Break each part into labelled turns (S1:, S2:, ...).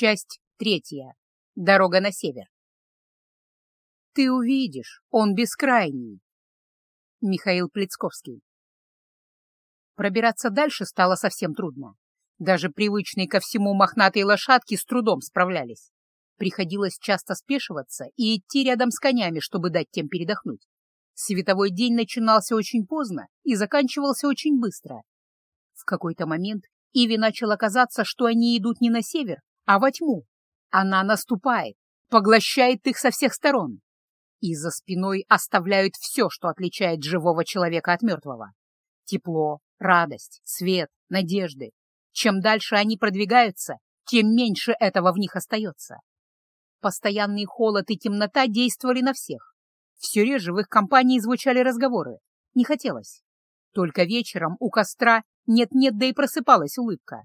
S1: Часть третья. Дорога на север. Ты увидишь, он бескрайний. Михаил Плецковский. Пробираться дальше стало совсем трудно. Даже привычные ко всему мохнатые лошадки с трудом справлялись. Приходилось часто спешиваться и идти рядом с конями, чтобы дать тем передохнуть. Световой день начинался очень поздно и заканчивался очень быстро. В какой-то момент Иве начало казаться, что они идут не на север, а во тьму. Она наступает, поглощает их со всех сторон. И за спиной оставляют все, что отличает живого человека от мертвого. Тепло, радость, свет, надежды. Чем дальше они продвигаются, тем меньше этого в них остается. Постоянный холод и темнота действовали на всех. Все реже в их компании звучали разговоры. Не хотелось. Только вечером у костра нет-нет, да и просыпалась улыбка.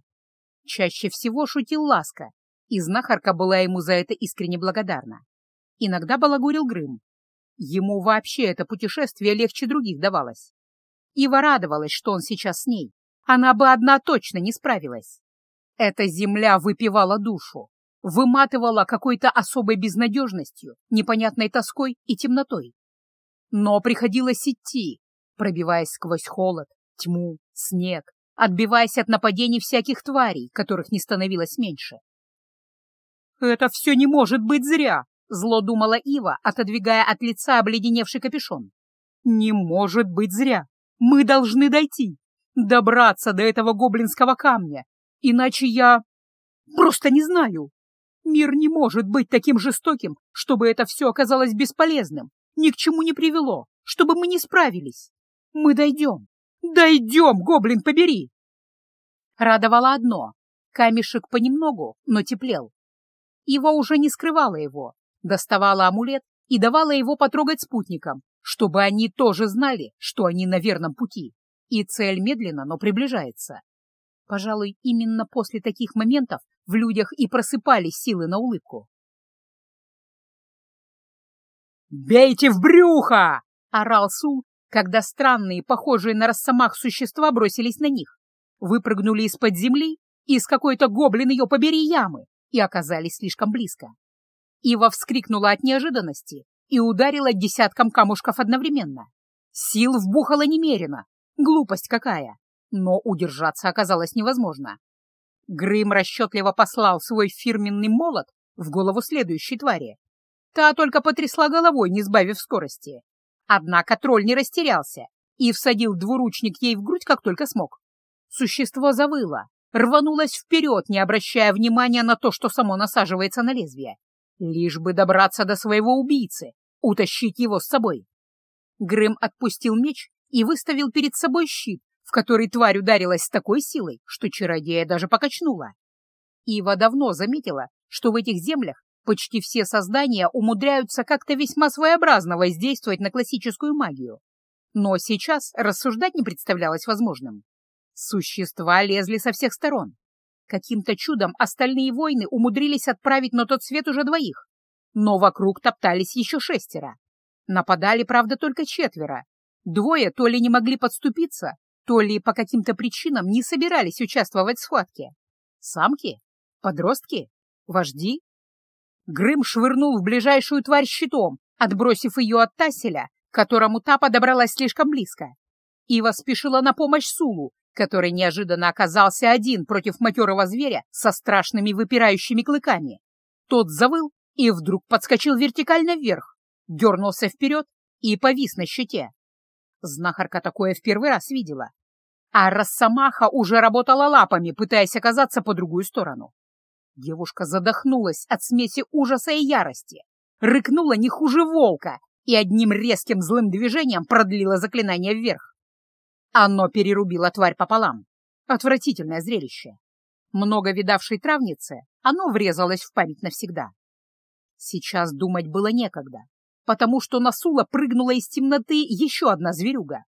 S1: Чаще всего шутил Ласка, и знахарка была ему за это искренне благодарна. Иногда балагурил Грым. Ему вообще это путешествие легче других давалось. Ива радовалась, что он сейчас с ней. Она бы одна точно не справилась. Эта земля выпивала душу, выматывала какой-то особой безнадежностью, непонятной тоской и темнотой. Но приходилось идти, пробиваясь сквозь холод, тьму, снег, отбиваясь от нападений всяких тварей, которых не становилось меньше. «Это все не может быть зря!» — зло думала Ива, отодвигая от лица обледеневший капюшон. «Не может быть зря! Мы должны дойти, добраться до этого гоблинского камня, иначе я... просто не знаю. Мир не может быть таким жестоким, чтобы это все оказалось бесполезным, ни к чему не привело, чтобы мы не справились. Мы дойдем, дойдем, гоблин побери!» Радовало одно — камешек понемногу, но теплел. Ива уже не скрывала его, доставала амулет и давала его потрогать спутникам, чтобы они тоже знали, что они на верном пути, и цель медленно, но приближается. Пожалуй, именно после таких моментов в людях и просыпались силы на улыбку. «Бейте в брюхо!» — орал Сул, когда странные, похожие на росомах существа бросились на них, выпрыгнули из-под земли из какой-то гоблин ее побери ямы и оказались слишком близко. Ива вскрикнула от неожиданности и ударила десятком камушков одновременно. Сил вбухала немерено. Глупость какая! Но удержаться оказалось невозможно. Грым расчетливо послал свой фирменный молот в голову следующей твари. Та только потрясла головой, не сбавив скорости. Однако тролль не растерялся и всадил двуручник ей в грудь, как только смог. Существо завыло, рванулась вперед, не обращая внимания на то, что само насаживается на лезвие. Лишь бы добраться до своего убийцы, утащить его с собой. Грым отпустил меч и выставил перед собой щит, в который тварь ударилась с такой силой, что чародея даже покачнула. Ива давно заметила, что в этих землях почти все создания умудряются как-то весьма своеобразно воздействовать на классическую магию. Но сейчас рассуждать не представлялось возможным. Существа лезли со всех сторон. Каким-то чудом остальные воины умудрились отправить на тот свет уже двоих. Но вокруг топтались еще шестеро. Нападали, правда, только четверо. Двое то ли не могли подступиться, то ли по каким-то причинам не собирались участвовать в схватке. Самки? Подростки? Вожди? Грым швырнул в ближайшую тварь щитом, отбросив ее от Тасселя, которому та подобралась слишком близко. Ива спешила на помощь Сулу, который неожиданно оказался один против матерого зверя со страшными выпирающими клыками. Тот завыл и вдруг подскочил вертикально вверх, дернулся вперед и повис на щите. Знахарка такое в первый раз видела. А Росомаха уже работала лапами, пытаясь оказаться по другую сторону. Девушка задохнулась от смеси ужаса и ярости, рыкнула не хуже волка и одним резким злым движением продлила заклинание вверх. Оно перерубило тварь пополам. Отвратительное зрелище. Много видавшей травнице, оно врезалось в память навсегда. Сейчас думать было некогда, потому что на Сула прыгнула из темноты еще одна зверюга.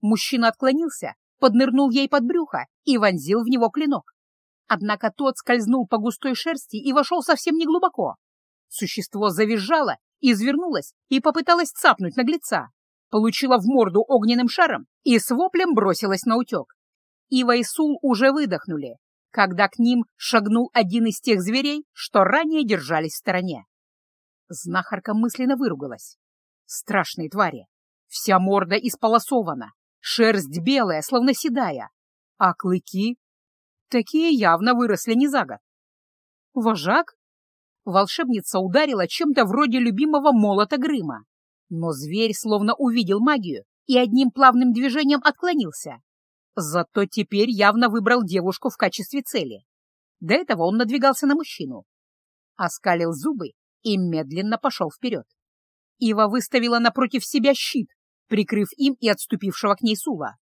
S1: Мужчина отклонился, поднырнул ей под брюхо и вонзил в него клинок. Однако тот скользнул по густой шерсти и вошел совсем неглубоко. Существо завизжало, извернулось и попыталось цапнуть наглеца получила в морду огненным шаром и с воплем бросилась на утек. Ива и Сул уже выдохнули. когда к ним шагнул один из тех зверей, что ранее держались в стороне. Знахарка мысленно выругалась. Страшные твари. Вся морда исполосована, шерсть белая, словно седая, а клыки... Такие явно выросли не за год. Вожак? Волшебница ударила чем-то вроде любимого молота Грыма. Но зверь словно увидел магию и одним плавным движением отклонился. Зато теперь явно выбрал девушку в качестве цели. До этого он надвигался на мужчину. Оскалил зубы и медленно пошел вперед. Ива выставила напротив себя щит, прикрыв им и отступившего к ней Сула.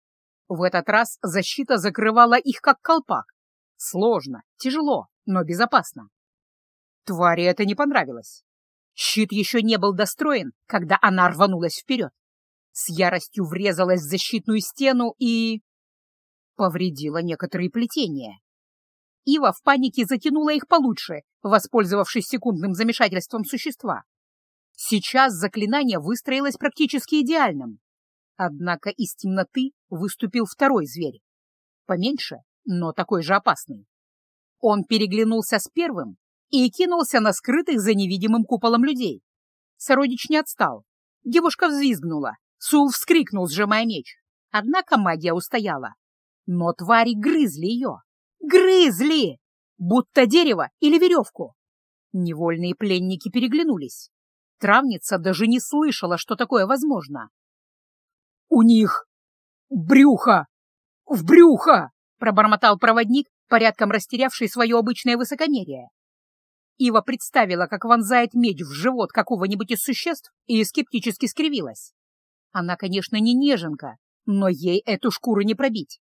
S1: В этот раз защита закрывала их как колпак. Сложно, тяжело, но безопасно. Твари это не понравилось. Щит еще не был достроен, когда она рванулась вперед. С яростью врезалась в защитную стену и... повредила некоторые плетения. Ива в панике затянула их получше, воспользовавшись секундным замешательством существа. Сейчас заклинание выстроилось практически идеальным. Однако из темноты выступил второй зверь. Поменьше, но такой же опасный. Он переглянулся с первым и кинулся на скрытых за невидимым куполом людей. Сородич не отстал. Девушка взвизгнула. Сул вскрикнул, сжимая меч. Однако магия устояла. Но твари грызли ее. Грызли! Будто дерево или веревку. Невольные пленники переглянулись. Травница даже не слышала, что такое возможно. «У них брюхо! В брюхо!» — пробормотал проводник, порядком растерявший свое обычное высокомерие. Ива представила, как вонзает меч в живот какого-нибудь из существ, и скептически скривилась. Она, конечно, не неженка, но ей эту шкуру не пробить.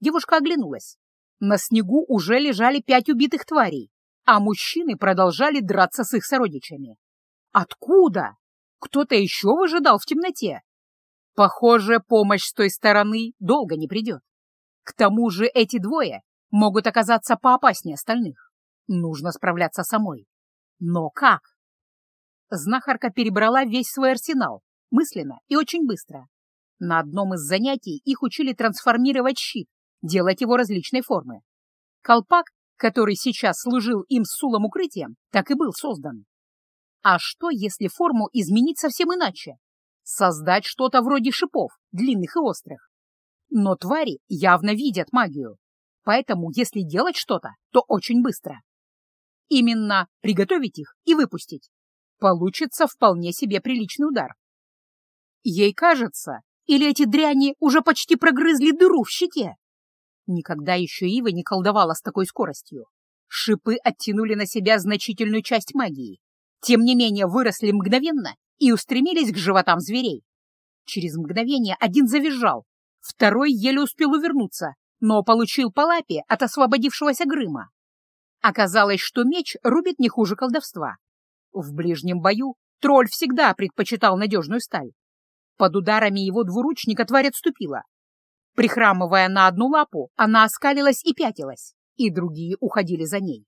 S1: Девушка оглянулась. На снегу уже лежали пять убитых тварей, а мужчины продолжали драться с их сородичами. Откуда? Кто-то еще выжидал в темноте? Похоже, помощь с той стороны долго не придет. К тому же эти двое могут оказаться поопаснее остальных. Нужно справляться самой. Но как? Знахарка перебрала весь свой арсенал, мысленно и очень быстро. На одном из занятий их учили трансформировать щит, делать его различной формы. Колпак, который сейчас служил им с сулом укрытием, так и был создан. А что, если форму изменить совсем иначе? Создать что-то вроде шипов, длинных и острых. Но твари явно видят магию, поэтому если делать что-то, то очень быстро. Именно приготовить их и выпустить. Получится вполне себе приличный удар. Ей кажется, или эти дряни уже почти прогрызли дыру в щите? Никогда еще Ива не колдовала с такой скоростью. Шипы оттянули на себя значительную часть магии. Тем не менее выросли мгновенно и устремились к животам зверей. Через мгновение один завизжал, второй еле успел увернуться, но получил по лапе от освободившегося Грыма. Оказалось, что меч рубит не хуже колдовства. В ближнем бою тролль всегда предпочитал надежную сталь. Под ударами его двуручника тварь отступила. Прихрамывая на одну лапу, она оскалилась и пятилась, и другие уходили за ней.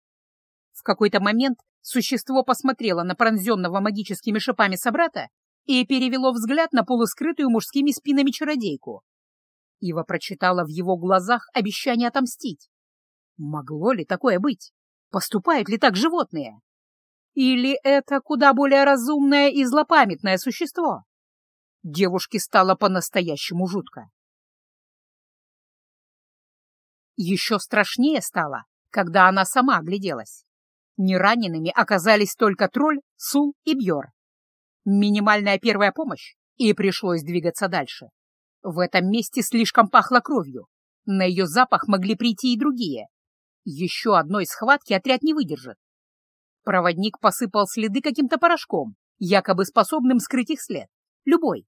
S1: В какой-то момент существо посмотрело на пронзенного магическими шипами собрата и перевело взгляд на полускрытую мужскими спинами чародейку. Ива прочитала в его глазах обещание отомстить. Могло ли такое быть? Поступают ли так животные? Или это куда более разумное и злопамятное существо? Девушке стало по-настоящему жутко. Еще страшнее стало, когда она сама огляделась. Нераненными оказались только тролль, Сул и Бьор. Минимальная первая помощь, и пришлось двигаться дальше. В этом месте слишком пахло кровью. На ее запах могли прийти и другие. Еще одной схватки отряд не выдержит. Проводник посыпал следы каким-то порошком, якобы способным скрыть их след. Любой.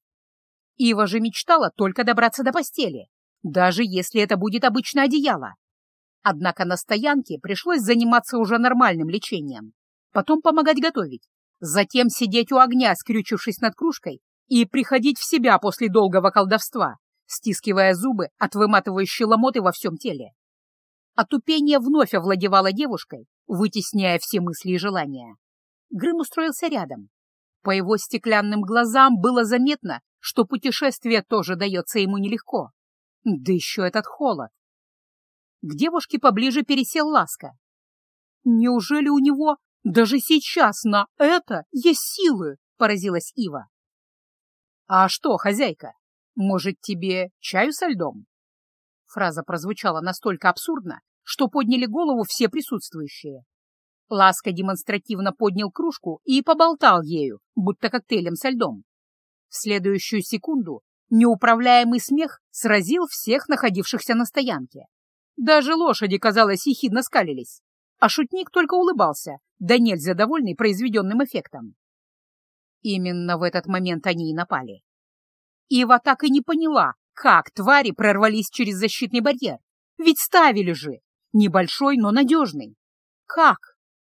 S1: Ива же мечтала только добраться до постели, даже если это будет обычное одеяло. Однако на стоянке пришлось заниматься уже нормальным лечением, потом помогать готовить, затем сидеть у огня, скрючившись над кружкой, и приходить в себя после долгого колдовства, стискивая зубы от выматывающей ломоты во всем теле. Отупение вновь овладевало девушкой, вытесняя все мысли и желания. Грым устроился рядом. По его стеклянным глазам было заметно, что путешествие тоже дается ему нелегко. Да еще этот холод. К девушке поближе пересел Ласка. «Неужели у него даже сейчас на это есть силы?» — поразилась Ива. «А что, хозяйка, может, тебе чаю со льдом?» Фраза прозвучала настолько абсурдно, что подняли голову все присутствующие. Ласка демонстративно поднял кружку и поболтал ею, будто коктейлем со льдом. В следующую секунду неуправляемый смех сразил всех находившихся на стоянке. Даже лошади, казалось, ехидно скалились, а шутник только улыбался, да нельзя довольный произведенным эффектом. Именно в этот момент они и напали. Ива так и не поняла, как твари прорвались через защитный барьер. Ведь ставили же. Небольшой, но надежный. Как?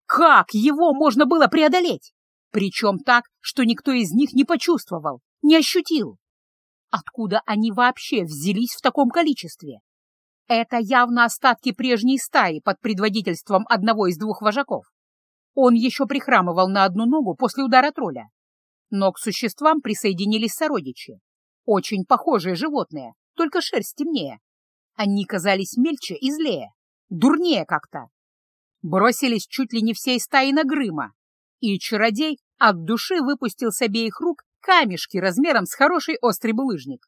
S1: Как его можно было преодолеть? Причем так, что никто из них не почувствовал, не ощутил. Откуда они вообще взялись в таком количестве? Это явно остатки прежней стаи под предводительством одного из двух вожаков. Он еще прихрамывал на одну ногу после удара тролля. Но к существам присоединились сородичи. Очень похожие животные, только шерсть темнее. Они казались мельче и злее, дурнее как-то. Бросились чуть ли не всей стаи на Грыма, и чародей от души выпустил с обеих рук камешки размером с хороший острый булыжник.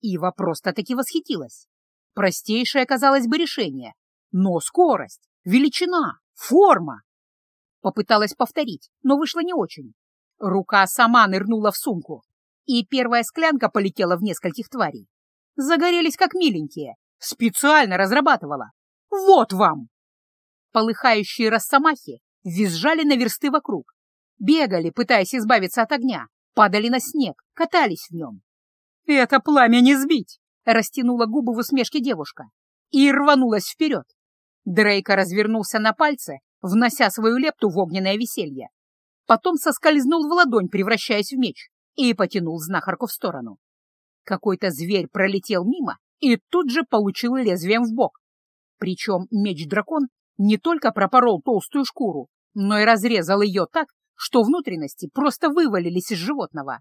S1: Ива просто-таки восхитилась. Простейшее, казалось бы, решение, но скорость, величина, форма. Попыталась повторить, но вышло не очень. Рука сама нырнула в сумку, и первая склянка полетела в нескольких тварей. Загорелись как миленькие. Специально разрабатывала. Вот вам! Полыхающие росомахи визжали на версты вокруг. Бегали, пытаясь избавиться от огня, падали на снег, катались в нем. «Это пламя не сбить!» — растянула губы в усмешке девушка и рванулась вперед. Дрейка развернулся на пальце, внося свою лепту в огненное веселье. Потом соскользнул в ладонь, превращаясь в меч и потянул знахарку в сторону. Какой-то зверь пролетел мимо и тут же получил лезвием в бок. Причем меч-дракон не только пропорол толстую шкуру, но и разрезал ее так, что внутренности просто вывалились из животного.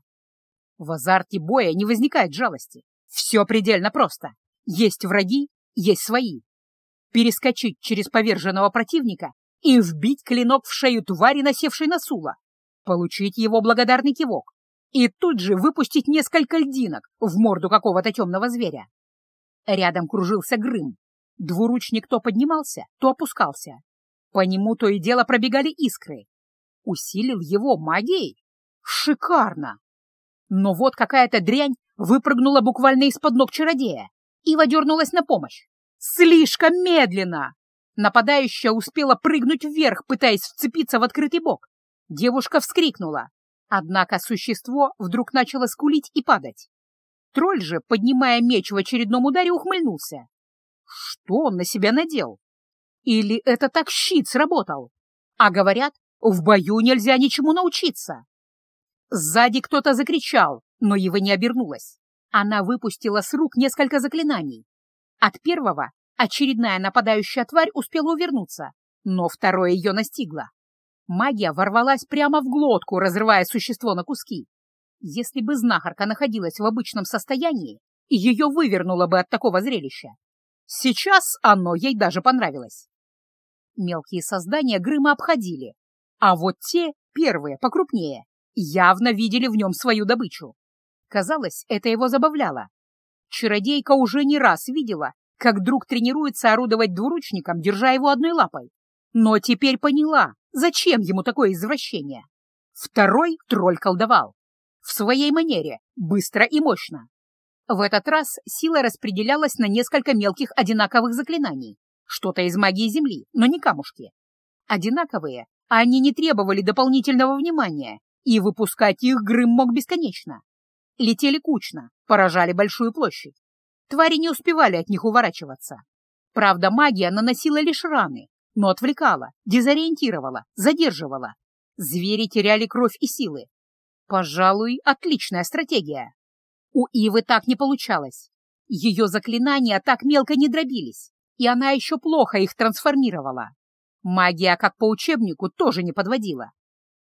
S1: В азарте боя не возникает жалости. Все предельно просто. Есть враги, есть свои. Перескочить через поверженного противника и вбить клинок в шею твари, насевшей на Сула. Получить его благодарный кивок и тут же выпустить несколько льдинок в морду какого-то темного зверя. Рядом кружился Грым. Двуручник то поднимался, то опускался. По нему то и дело пробегали искры. Усилил его магией? Шикарно! Но вот какая-то дрянь выпрыгнула буквально из-под ног чародея. и дернулась на помощь. Слишком медленно! Нападающая успела прыгнуть вверх, пытаясь вцепиться в открытый бок. Девушка вскрикнула. Однако существо вдруг начало скулить и падать. Тролль же, поднимая меч в очередном ударе, ухмыльнулся. Что он на себя надел? Или это так щит сработал? А говорят, в бою нельзя ничему научиться. Сзади кто-то закричал, но его не обернулась. Она выпустила с рук несколько заклинаний. От первого очередная нападающая тварь успела увернуться, но второе ее настигло. Магия ворвалась прямо в глотку, разрывая существо на куски. Если бы знахарка находилась в обычном состоянии, ее вывернуло бы от такого зрелища. Сейчас оно ей даже понравилось. Мелкие создания Грыма обходили, а вот те, первые, покрупнее, явно видели в нем свою добычу. Казалось, это его забавляло. Чародейка уже не раз видела, как друг тренируется орудовать двуручником, держа его одной лапой. Но теперь поняла, Зачем ему такое извращение? Второй тролль колдовал. В своей манере, быстро и мощно. В этот раз сила распределялась на несколько мелких одинаковых заклинаний. Что-то из магии Земли, но не камушки. Одинаковые, а они не требовали дополнительного внимания, и выпускать их Грым мог бесконечно. Летели кучно, поражали большую площадь. Твари не успевали от них уворачиваться. Правда, магия наносила лишь раны, но отвлекала, дезориентировала, задерживала. Звери теряли кровь и силы. Пожалуй, отличная стратегия. У Ивы так не получалось. Ее заклинания так мелко не дробились, и она еще плохо их трансформировала. Магия, как по учебнику, тоже не подводила.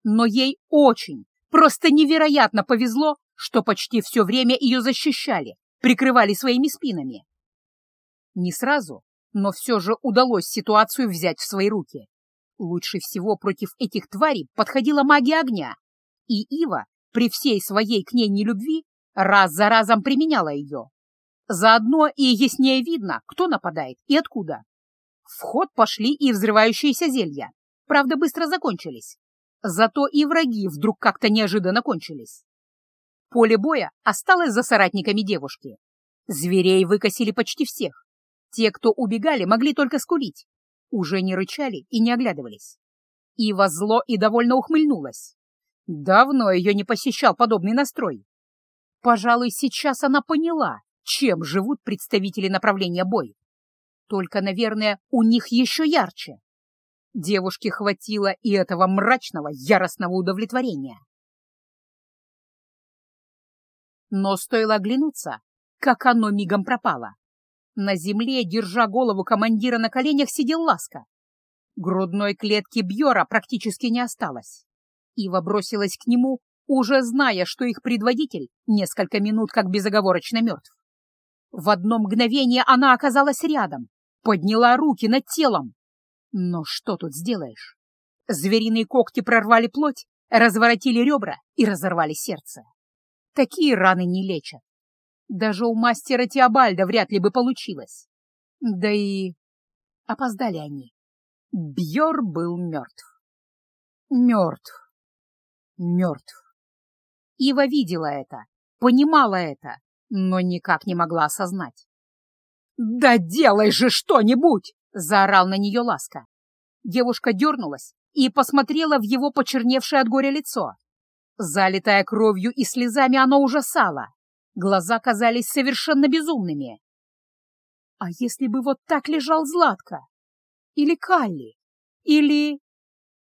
S1: Но ей очень, просто невероятно повезло, что почти все время ее защищали, прикрывали своими спинами. Не сразу, но все же удалось ситуацию взять в свои руки. Лучше всего против этих тварей подходила магия огня, и Ива, при всей своей к ней нелюбви, раз за разом применяла ее. Заодно и яснее видно, кто нападает и откуда. В ход пошли и взрывающиеся зелья, правда, быстро закончились. Зато и враги вдруг как-то неожиданно кончились. Поле боя осталось за соратниками девушки. Зверей выкосили почти всех. Те, кто убегали, могли только скулить. Уже не рычали и не оглядывались. Ива зло и довольно ухмыльнулась. Давно ее не посещал подобный настрой. Пожалуй, сейчас она поняла, чем живут представители направления боя. Только, наверное, у них еще ярче. Девушке хватило и этого мрачного, яростного удовлетворения. Но стоило оглянуться, как оно мигом пропало. На земле, держа голову командира на коленях, сидел Ласка. Грудной клетки Бьора практически не осталось. Ива бросилась к нему, уже зная, что их предводитель несколько минут как безоговорочно мертв. В одно мгновение она оказалась рядом, подняла руки над телом. Но что тут сделаешь? Звериные когти прорвали плоть, разворотили ребра и разорвали сердце. Такие раны не лечат. Даже у мастера Теобальда вряд ли бы получилось. Да и опоздали они. Бьор был мертв. Мертв. Мертв. Ива видела это, понимала это, но никак не могла осознать. «Да делай же что-нибудь!» — заорал на нее Ласка. Девушка дернулась и посмотрела в его почерневшее от горя лицо. Залитая кровью и слезами, оно ужасало. Глаза казались совершенно безумными. А если бы вот так лежал Златко? Или Калли? Или...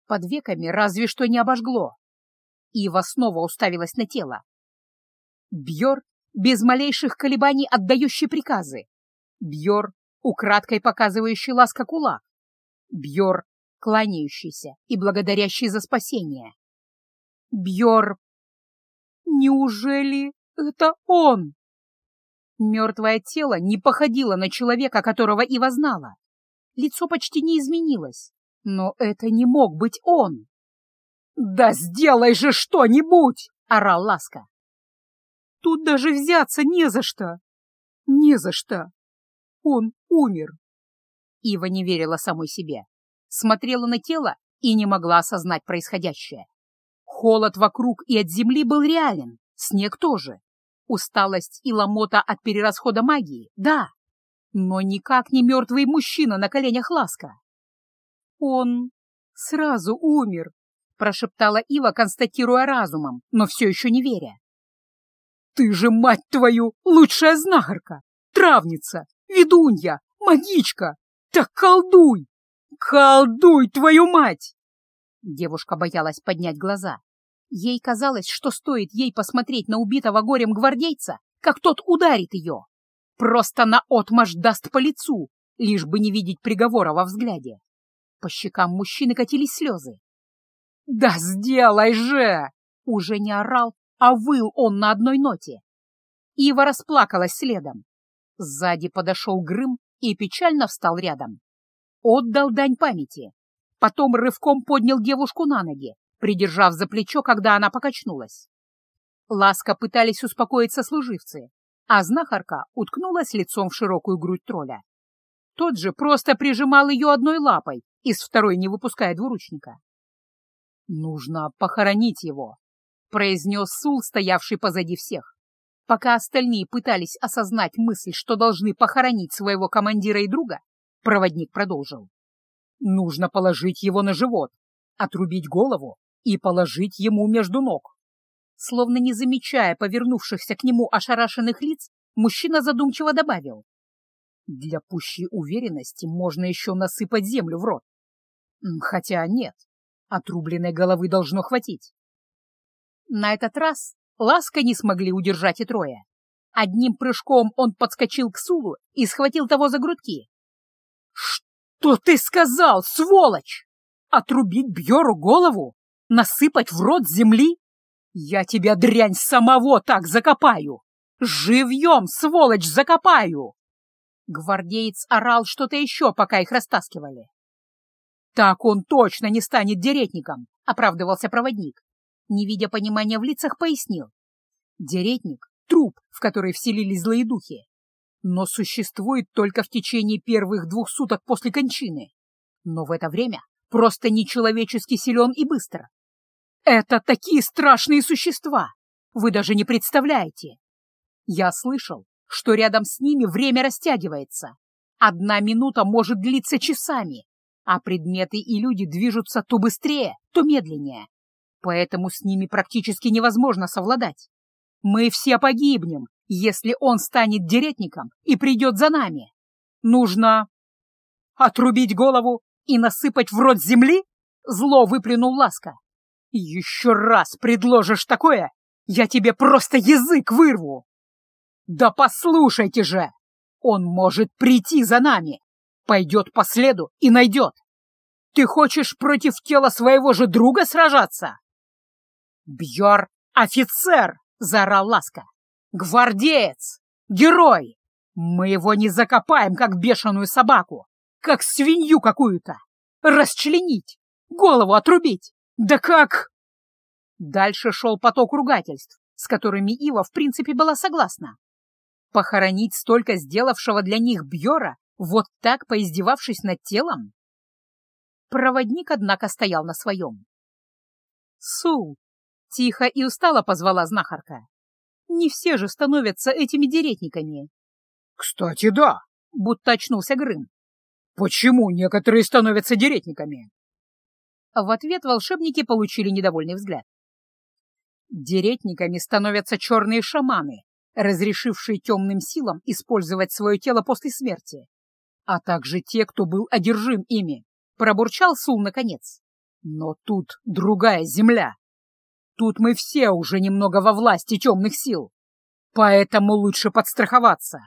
S1: Под веками разве что не обожгло. Ива снова уставилась на тело. Бьор, без малейших колебаний отдающий приказы. Бьор, украдкой показывающий ласка кулак. Бьор, кланяющийся и благодарящий за спасение. Бьор... Неужели это он? Мертвое тело не походило на человека, которого Ива знала. Лицо почти не изменилось, но это не мог быть он. «Да сделай же что-нибудь!» — орал Ласка. «Тут даже взяться не за что! Не за что! Он умер!» Ива не верила самой себе, смотрела на тело и не могла осознать происходящее. Холод вокруг и от земли был реален, снег тоже. Усталость и ломота от перерасхода магии, да, но никак не мертвый мужчина на коленях Ласка. Он сразу умер, прошептала Ива, констатируя разумом, но все еще не веря. «Ты же, мать твою, лучшая знахарка, травница, ведунья, магичка! Так колдуй! Колдуй, твою мать!» Девушка боялась поднять глаза. Ей казалось, что стоит ей посмотреть на убитого горем гвардейца, как тот ударит ее. Просто наотмашь даст по лицу, лишь бы не видеть приговора во взгляде. По щекам мужчины катились слезы. «Да сделай же!» Уже не орал, а выл он на одной ноте. Ива расплакалась следом. Сзади подошел Грым и печально встал рядом. Отдал дань памяти. Потом рывком поднял девушку на ноги, придержав за плечо, когда она покачнулась. Ласка пытались успокоиться служивцы, а знахарка уткнулась лицом в широкую грудь тролля. Тот же просто прижимал ее одной лапой, из второй не выпуская двуручника. «Нужно похоронить его», — произнес Сул, стоявший позади всех. Пока остальные пытались осознать мысль, что должны похоронить своего командира и друга, проводник продолжил. «Нужно положить его на живот, отрубить голову и положить ему между ног». Словно не замечая повернувшихся к нему ошарашенных лиц, мужчина задумчиво добавил. «Для пущей уверенности можно еще насыпать землю в рот. Хотя нет, Отрубленной головы должно хватить. На этот раз ласка не смогли удержать и трое. Одним прыжком он подскочил к Сулу и схватил того за грудки. «Что ты сказал, сволочь? Отрубить Бьору голову? Насыпать в рот земли? Я тебя, дрянь, самого так закопаю! Живьем, сволочь, закопаю!» Гвардеец орал что-то еще, пока их растаскивали. «Так он точно не станет деретником», — оправдывался проводник. Не видя понимания в лицах, пояснил. «Деретник — труп, в который вселились злые духи, но существует только в течение первых двух суток после кончины. Но в это время просто нечеловечески силен и быстр. Это такие страшные существа! Вы даже не представляете! Я слышал, что рядом с ними время растягивается. Одна минута может длиться часами, а предметы и люди движутся то быстрее, то медленнее. Поэтому с ними практически невозможно совладать. Мы все погибнем, если он станет деретником и придет за нами. Нужно отрубить голову и насыпать в рот земли? Зло выплюнул Ласка. Еще раз предложишь такое, я тебе просто язык вырву. Да послушайте же! Он может прийти за нами, пойдет по следу и найдет. Ты хочешь против тела своего же друга сражаться? Бьор — офицер! — заорал Ласка. Гвардеец! Герой! Мы его не закопаем, как бешеную собаку, как свинью какую-то. Расчленить, голову отрубить. Да как? Дальше шел поток ругательств, с которыми Ива в принципе была согласна. Похоронить столько сделавшего для них Бьора, вот так поиздевавшись над телом? Проводник, однако, стоял на своем. «Су!» — тихо и устало позвала знахарка. «Не все же становятся этими деретниками».
S2: «Кстати, да!»
S1: — будто очнулся Грым.
S2: «Почему некоторые становятся деретниками?»
S1: В ответ волшебники получили недовольный взгляд. Деретниками становятся черные шаманы, разрешившие темным силам использовать свое тело после смерти, а также те, кто был одержим ими, пробурчал Сул наконец. Но тут другая земля. Тут мы все уже немного во власти темных сил, поэтому лучше подстраховаться.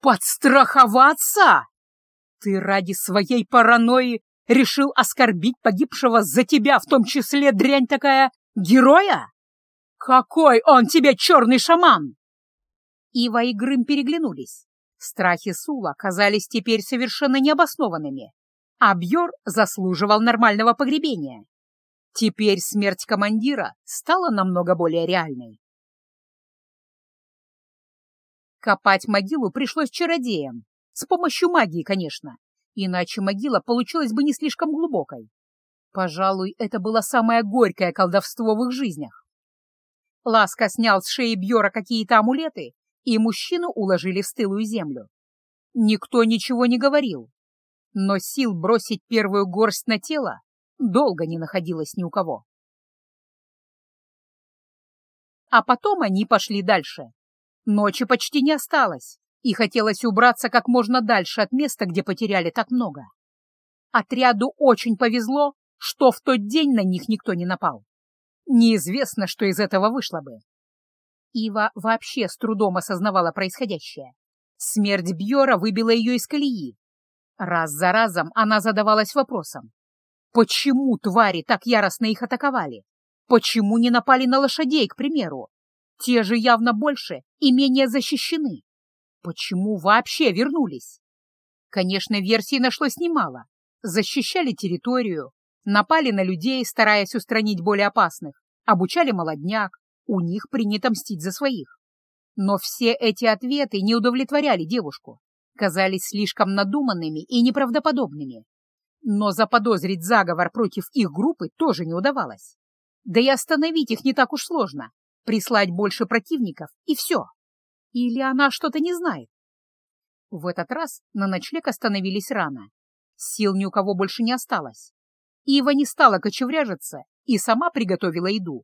S1: Подстраховаться? Ты ради своей паранойи решил оскорбить погибшего за тебя, в том числе дрянь такая, героя? Какой он тебе черный шаман? Ива и Грым переглянулись. Страхи Сула казались теперь совершенно необоснованными, а Бьор заслуживал нормального погребения. Теперь смерть командира стала намного более реальной. Копать могилу пришлось чародеям, с помощью магии, конечно, иначе могила получилась бы не слишком глубокой. Пожалуй, это было самое горькое колдовство в их жизнях. Ласка снял с шеи Бьора какие-то амулеты и мужчину уложили в стылую землю. Никто ничего не говорил, но сил бросить первую горсть на тело долго не находилось ни у кого. А потом они пошли дальше. Ночи почти не осталось, и хотелось убраться как можно дальше от места, где потеряли так много. Отряду очень повезло, что в тот день на них никто не напал. Неизвестно, что из этого вышло бы. Ива вообще с трудом осознавала происходящее. Смерть Бьора выбила ее из колеи. Раз за разом она задавалась вопросом. Почему твари так яростно их атаковали? Почему не напали на лошадей, к примеру? Те же явно больше и менее защищены. Почему вообще вернулись? Конечно, версий нашлось немало. Защищали территорию, напали на людей, стараясь устранить более опасных, обучали молодняк, у них принято мстить за своих. Но все эти ответы не удовлетворяли девушку, казались слишком надуманными и неправдоподобными. Но заподозрить заговор против их группы тоже не удавалось. Да и остановить их не так уж сложно. Прислать больше противников и все. Или она что-то не знает? В этот раз на ночлег остановились рано. Сил ни у кого больше не осталось. Ива не стала кочевряжиться и сама приготовила еду.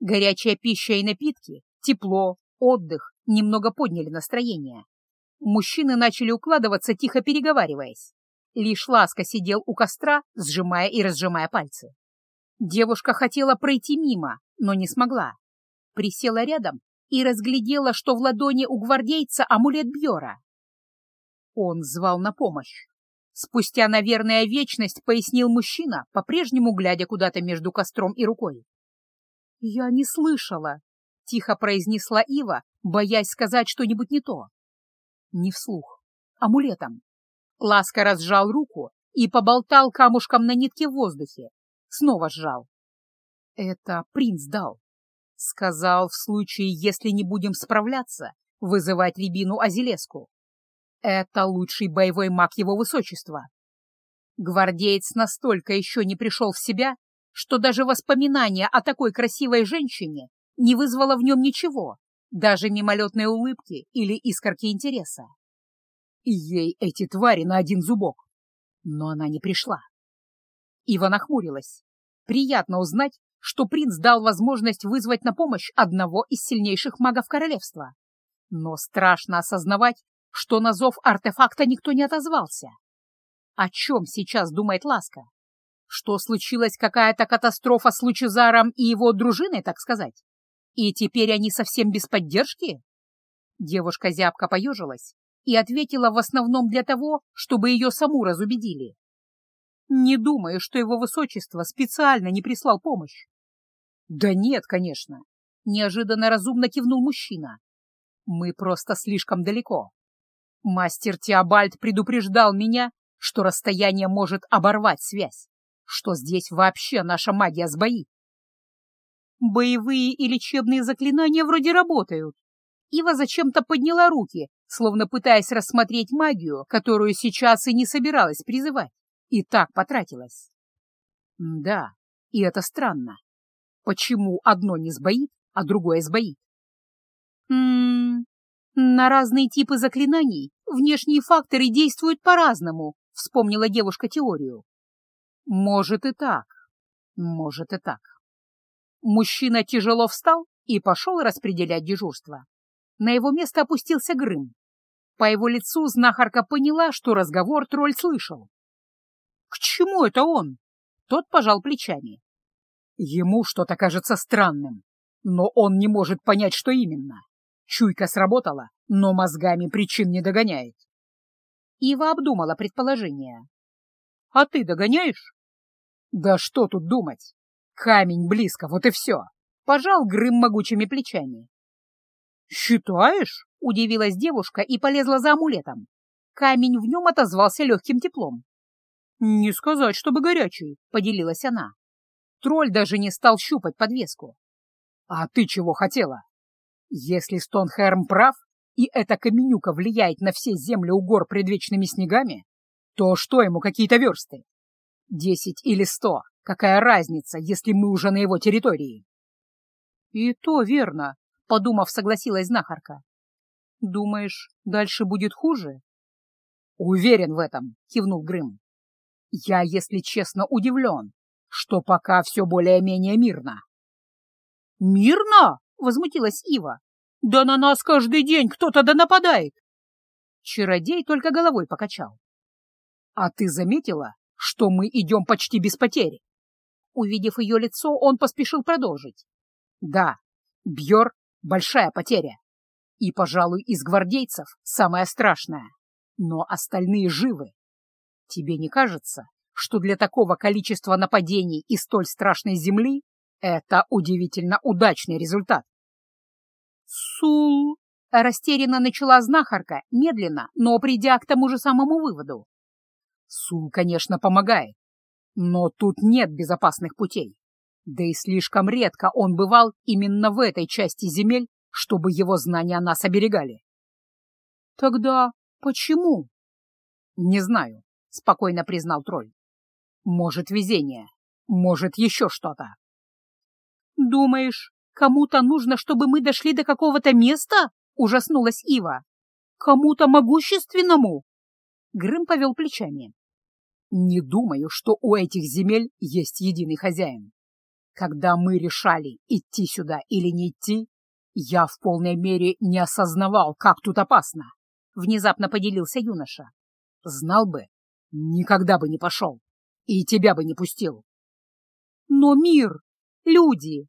S1: Горячая пища и напитки, тепло, отдых немного подняли настроение. Мужчины начали укладываться, тихо переговариваясь. Лишь Ласка сидел у костра, сжимая и разжимая пальцы. Девушка хотела пройти мимо, но не смогла. Присела рядом и разглядела, что в ладони у гвардейца амулет Бьора. Он звал на помощь. Спустя, наверное, вечность, пояснил мужчина, по-прежнему глядя куда-то между костром и рукой. «Я не слышала», — тихо произнесла Ива, боясь сказать что-нибудь не то. Не вслух, амулетом. Ласка разжал руку и поболтал камушком на нитке в воздухе. Снова сжал. Это принц дал. Сказал, в случае, если не будем справляться, вызывать Рябину Азелеску. Это лучший боевой маг его высочества. Гвардеец настолько еще не пришел в себя, что даже воспоминание о такой красивой женщине не вызвало в нем ничего, даже мимолетной улыбки или искорки интереса. Ей эти твари на один зубок. Но она не пришла. Ива нахмурилась. Приятно узнать, что принц дал возможность вызвать на помощь одного из сильнейших магов королевства. Но страшно осознавать, что на зов артефакта никто не отозвался. О чем сейчас думает Ласка? Что случилась какая-то катастрофа с Лучезаром и его дружиной, так сказать? И теперь они совсем без поддержки? Девушка зябко поежилась и ответила в основном для того, чтобы ее саму разубедили. Не думаю, что его высочество специально не прислал помощь. Да нет, конечно, неожиданно разумно кивнул мужчина. Мы просто слишком далеко. Мастер Теобальд предупреждал меня, что расстояние может оборвать связь, что здесь вообще наша магия сбоит. Боевые и лечебные заклинания вроде работают. Ива зачем-то подняла руки, словно пытаясь рассмотреть магию, которую сейчас и не собиралась призывать, и так потратилась. Да, и это странно. Почему одно не сбоит, а другое сбоит? М -м, на разные типы заклинаний внешние факторы действуют по-разному, вспомнила девушка теорию. Может и так, может и так. Мужчина тяжело встал и пошел распределять дежурство. На его место опустился Грым. По его лицу знахарка поняла, что разговор тролль слышал. — К чему это он? Тот пожал плечами. Ему что-то кажется странным, но он не может понять, что именно. Чуйка сработала, но мозгами причин не догоняет. Ива обдумала предположение. — А ты догоняешь? — Да что тут думать? Камень близко, вот и все. Пожал Грым могучими плечами. «Считаешь?» — удивилась девушка и полезла за амулетом. Камень в нем отозвался легким теплом. «Не сказать, чтобы горячий», — поделилась она. Тролль даже не стал щупать подвеску. «А ты чего хотела? Если Стонхерм прав, и эта каменюка влияет на все земли у гор предвечными снегами, то что ему какие-то версты? Десять или сто, какая разница, если мы уже на его территории? И то верно, подумав, согласилась знахарка. Думаешь, дальше будет хуже? Уверен в этом, кивнул Грым. Я, если честно, удивлен, что пока все более-менее мирно. Мирно? Возмутилась Ива. Да на нас каждый день кто-то да нападает. Чародей только головой покачал. А ты заметила, что мы идем почти без потери? Увидев ее лицо, он поспешил продолжить. Да, Бьор — большая потеря. И, пожалуй, из гвардейцев самая страшная. Но остальные живы. Тебе не кажется, что для такого количества нападений и столь страшной земли это удивительно удачный результат? Сул! Растерянно начала знахарка, медленно, но придя к тому же самому выводу. Сул, конечно, помогает, но тут нет безопасных путей. Да и слишком редко он бывал именно в этой части земель, чтобы его знания нас оберегали. Тогда почему? Не знаю, спокойно признал тролль. Может, везение, может, еще что-то. Думаешь, кому-то нужно, чтобы мы дошли до какого-то места? Ужаснулась Ива. Кому-то могущественному? Грым повел плечами. Не думаю, что у этих земель есть единый хозяин. Когда мы решали, идти сюда или не идти, я в полной мере не осознавал, как тут опасно. Внезапно поделился юноша. Знал бы, никогда бы не пошел. И тебя бы не пустил. Но мир, люди...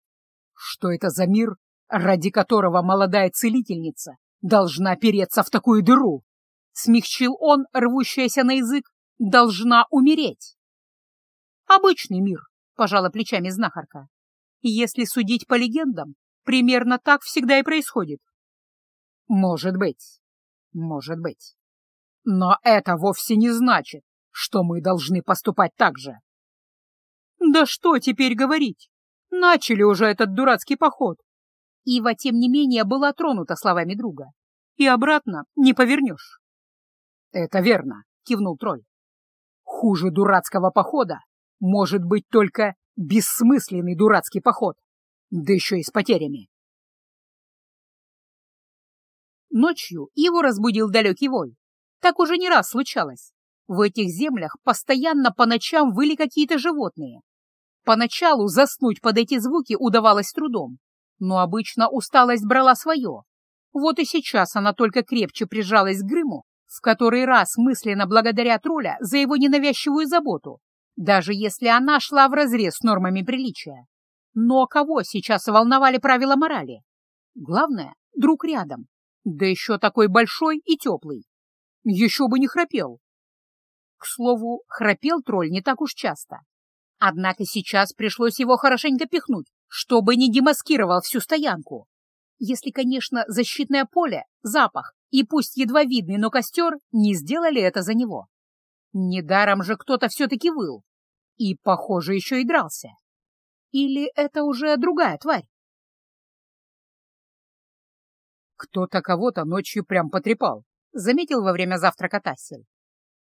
S1: Что это за мир, ради которого молодая целительница должна переться в такую дыру? Смягчил он, рвущаяся на язык, должна умереть. Обычный мир, пожала плечами знахарка. Если судить по легендам, примерно так всегда и происходит. Может быть, может быть.
S2: Но это вовсе не значит, что мы должны поступать так же.
S1: Да что теперь говорить? Начали уже этот дурацкий поход. Ива, тем не менее, была тронута словами друга. И обратно не повернешь.
S2: Это верно, кивнул тролль. Хуже дурацкого похода может быть только бессмысленный дурацкий поход, да еще и с потерями.
S1: Ночью его разбудил далекий вой. Так уже не раз случалось. В этих землях постоянно по ночам выли какие-то животные. Поначалу заснуть под эти звуки удавалось трудом, но обычно усталость брала свое. Вот и сейчас она только крепче прижалась к Грыму, в который раз мысленно благодаря тролля за его ненавязчивую заботу, даже если она шла вразрез с нормами приличия. Но кого сейчас волновали правила морали? Главное, друг рядом, да еще такой большой и теплый. Еще бы не храпел. К слову, храпел тролль не так уж часто. Однако сейчас пришлось его хорошенько пихнуть, чтобы не демаскировал всю стоянку. Если, конечно, защитное поле, запах и пусть едва видный, но костер не сделали это за него. Недаром же кто-то все-таки выл. И, похоже, еще и дрался. Или это уже другая тварь?
S2: Кто-то кого-то ночью прям потрепал, заметил во время завтрака Тассель.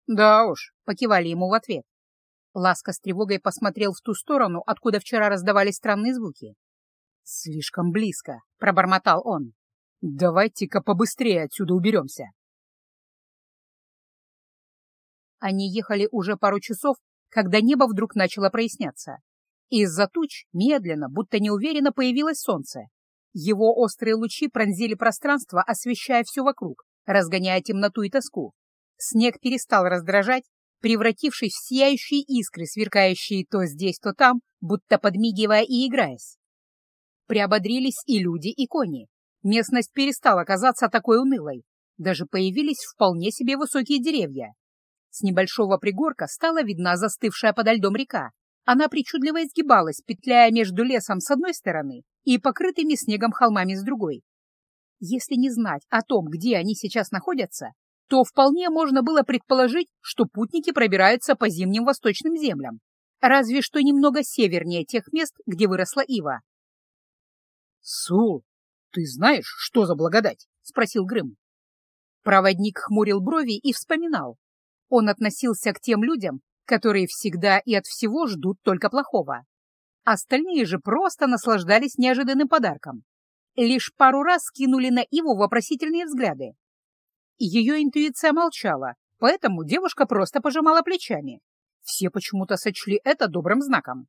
S1: Да уж, покивали ему в ответ. Ласка с тревогой посмотрел в ту сторону, откуда вчера раздавались странные звуки.
S2: «Слишком близко», — пробормотал он. «Давайте-ка побыстрее отсюда уберемся».
S1: Они ехали уже пару часов, когда небо вдруг начало проясняться. Из-за туч медленно, будто неуверенно появилось солнце. Его острые лучи пронзили пространство, освещая все вокруг, разгоняя темноту и тоску. Снег перестал раздражать, превратившись в сияющие искры, сверкающие то здесь, то там, будто подмигивая и играясь. Приободрились и люди, и кони. Местность перестала казаться такой унылой. Даже появились вполне себе высокие деревья. С небольшого пригорка стала видна застывшая подо льдом река. Она причудливо изгибалась, петляя между лесом с одной стороны и покрытыми снегом холмами с другой. Если не знать о том, где они сейчас находятся, то вполне можно было предположить, что путники пробираются по зимним восточным землям, разве что немного севернее тех мест, где выросла ива.
S2: «Сул, ты знаешь, что за благодать?» — спросил Грым.
S1: Проводник хмурил брови и вспоминал. Он относился к тем людям, которые всегда и от всего ждут только плохого. Остальные же просто наслаждались неожиданным подарком. Лишь пару раз скинули на Иву вопросительные взгляды, ее интуиция молчала, поэтому девушка просто пожимала плечами. Все почему-то сочли это добрым знаком.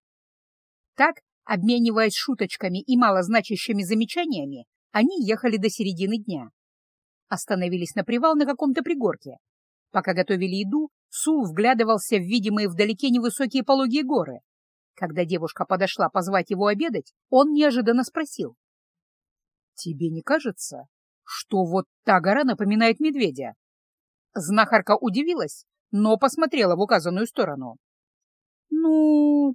S1: Так, обмениваясь шуточками и малозначащими замечаниями, они ехали до середины дня. Остановились на привал на каком-то пригорке. Пока готовили еду, Сул вглядывался в видимые вдалеке невысокие пологие горы. Когда девушка подошла позвать его обедать, он неожиданно спросил. «Тебе не кажется, что вот та гора напоминает медведя. Знахарка удивилась, но посмотрела в указанную сторону. «Ну,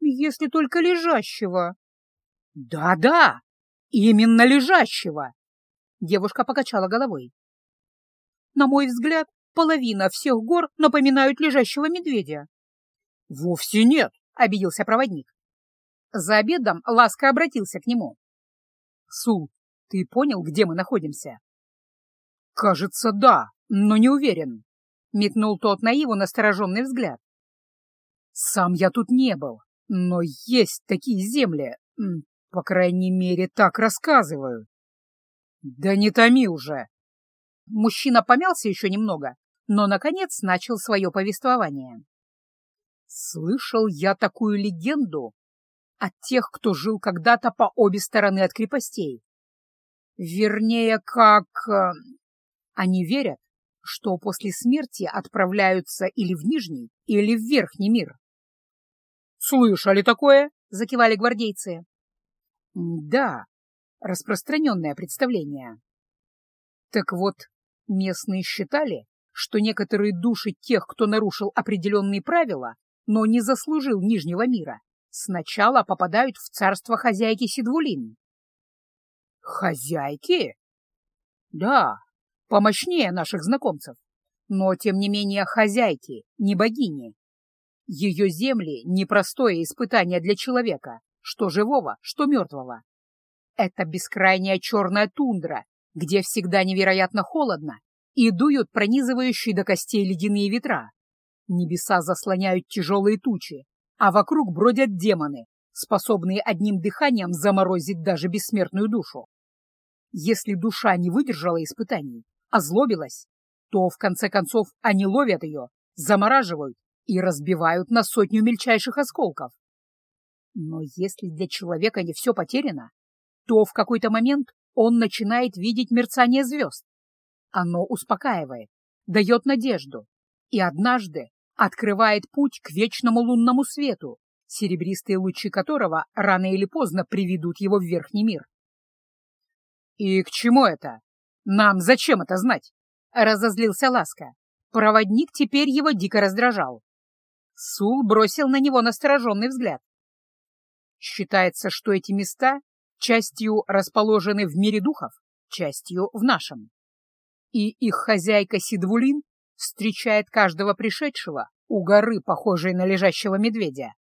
S1: если только лежащего». «Да-да, именно лежащего!» Девушка покачала головой. «На мой взгляд, половина всех гор напоминают лежащего медведя».
S2: «Вовсе нет», —
S1: обиделся проводник. За обедом Ласка обратился к нему.
S2: «Сул, ты понял, где мы находимся? Кажется, да, но не уверен. Метнул тот на его настороженный взгляд. Сам я тут не был, но есть такие земли, по крайней мере, так рассказывают. Да не томи уже.
S1: Мужчина помялся еще немного, но, наконец, начал свое повествование. Слышал я такую легенду от тех, кто жил когда-то по обе стороны от крепостей. Вернее, как... Э, они верят, что после смерти отправляются или в Нижний, или в Верхний мир.
S2: «Слышали такое?»
S1: — закивали гвардейцы.
S2: «Да, распространенное представление. Так вот, местные считали, что некоторые души тех, кто нарушил определенные правила, но не заслужил Нижнего мира, сначала попадают в царство хозяйки Сидвулин.
S1: «Хозяйки?»
S2: «Да, помощнее наших знакомцев.
S1: но, тем не менее, хозяйки, не богини. Ее земли — непростое испытание для человека, что живого, что мертвого. Это бескрайняя черная тундра, где всегда невероятно холодно, и дуют пронизывающие до костей ледяные ветра. Небеса заслоняют тяжелые тучи, а вокруг бродят демоны, способные одним дыханием заморозить даже бессмертную душу. Если душа не выдержала испытаний, озлобилась, то, в конце концов, они ловят ее, замораживают и разбивают на сотню мельчайших осколков. Но если для человека не все потеряно, то в какой-то момент он начинает видеть мерцание звезд. Оно успокаивает, дает надежду и однажды открывает путь к вечному лунному свету, серебристые лучи которого рано или поздно приведут его в верхний мир. «И к чему это? Нам зачем это знать?» — разозлился Ласка. Проводник теперь его дико раздражал. Сул бросил на него настороженный взгляд. Считается, что эти места частью расположены в мире духов, частью в нашем. И их хозяйка Сидвулин встречает каждого пришедшего у горы, похожей на лежащего медведя.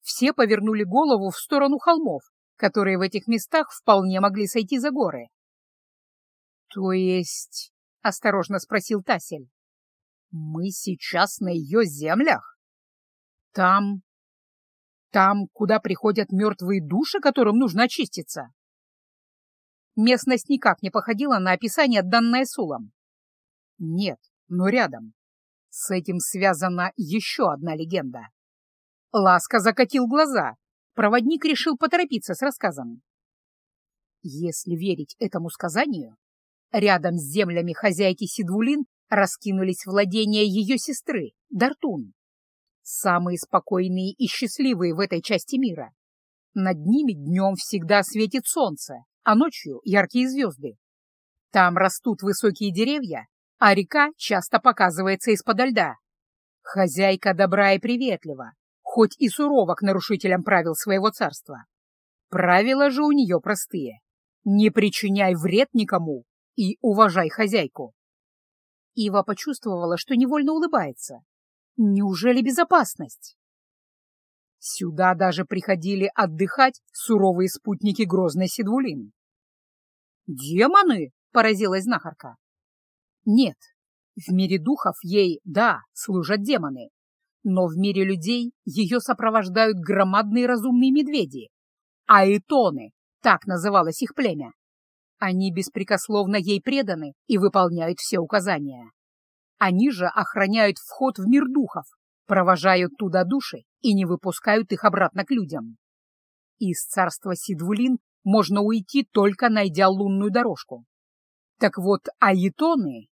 S1: Все повернули голову в сторону холмов, которые в этих местах вполне могли сойти за горы. — То есть, — осторожно спросил Тасель, — мы сейчас на ее землях? Там... там, куда приходят мертвые души, которым нужно очиститься? Местность никак не походила на описание, данное Сулом. Нет, но рядом. С этим связана еще одна легенда. Ласка закатил глаза. Проводник решил поторопиться с рассказом. Если верить этому сказанию, рядом с землями хозяйки Сидвулин раскинулись владения ее сестры, Дартун. Самые спокойные и счастливые в этой части мира. Над ними днем всегда светит солнце, а ночью яркие звезды. Там растут высокие деревья, а река часто показывается из-под льда. Хозяйка добра и приветлива, хоть и сурово к нарушителям правил своего царства. Правила же у нее простые. Не причиняй вред никому и уважай хозяйку. Ива почувствовала, что невольно улыбается. Неужели безопасность? Сюда даже приходили отдыхать суровые спутники грозной Сидвулин. «Демоны!» — поразилась знахарка. Нет, в мире духов ей, да, служат демоны, но в мире людей ее сопровождают громадные разумные медведи, аэтоны, так называлось их племя. Они беспрекословно ей преданы и выполняют все указания. Они же охраняют вход в мир духов, провожают туда души и не выпускают их обратно к людям. Из царства Сидвулин можно уйти, только найдя лунную дорожку. Так вот, аитоны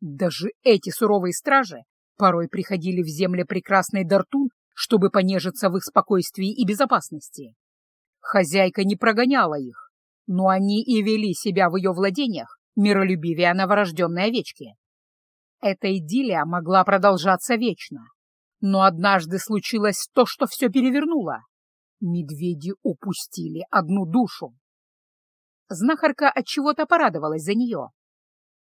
S1: даже эти суровые стражи порой приходили в земли прекрасной Дартун, чтобы понежиться в их спокойствии и безопасности. Хозяйка не прогоняла их, но они и вели себя в ее владениях миролюбивее новорожденной овечки. Эта идиллия могла продолжаться вечно, но однажды случилось то, что все перевернуло. Медведи упустили одну душу. Знахарка от чего-то порадовалась за нее.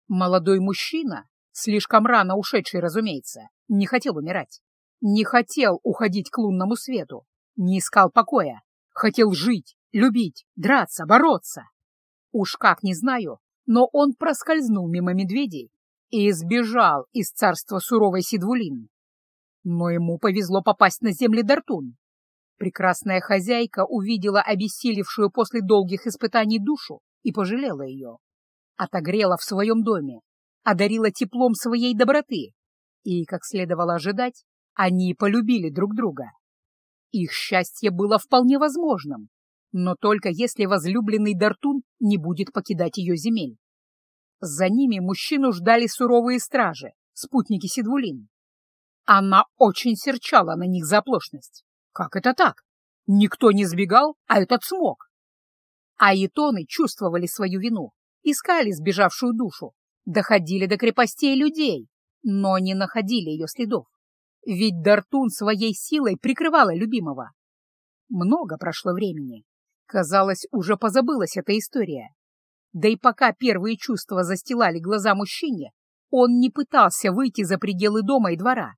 S1: Молодой мужчина, слишком рано ушедший, разумеется, не хотел умирать. Не хотел уходить к лунному свету, не искал покоя. Хотел жить, любить, драться, бороться. Уж как не знаю, но он проскользнул мимо медведей и избежал из царства суровой Сидвулин. Но ему повезло попасть на земли Дартун. Прекрасная хозяйка увидела обессилевшую после долгих испытаний душу и пожалела ее отогрела в своем доме, одарила теплом своей доброты, и, как следовало ожидать, они полюбили друг друга. Их счастье было вполне возможным, но только если возлюбленный Дартун не будет покидать ее земель. За ними мужчину ждали суровые стражи, спутники Сидвулин. Она очень серчала на них за оплошность. Как это так? Никто не сбегал, а этот смог. А итоны чувствовали свою вину искали сбежавшую душу, доходили до крепостей людей, но не находили ее следов. Ведь Дартун своей силой прикрывала любимого. Много прошло времени. Казалось, уже позабылась эта история. Да и пока первые чувства застилали глаза мужчине, Он не пытался выйти за пределы дома и двора.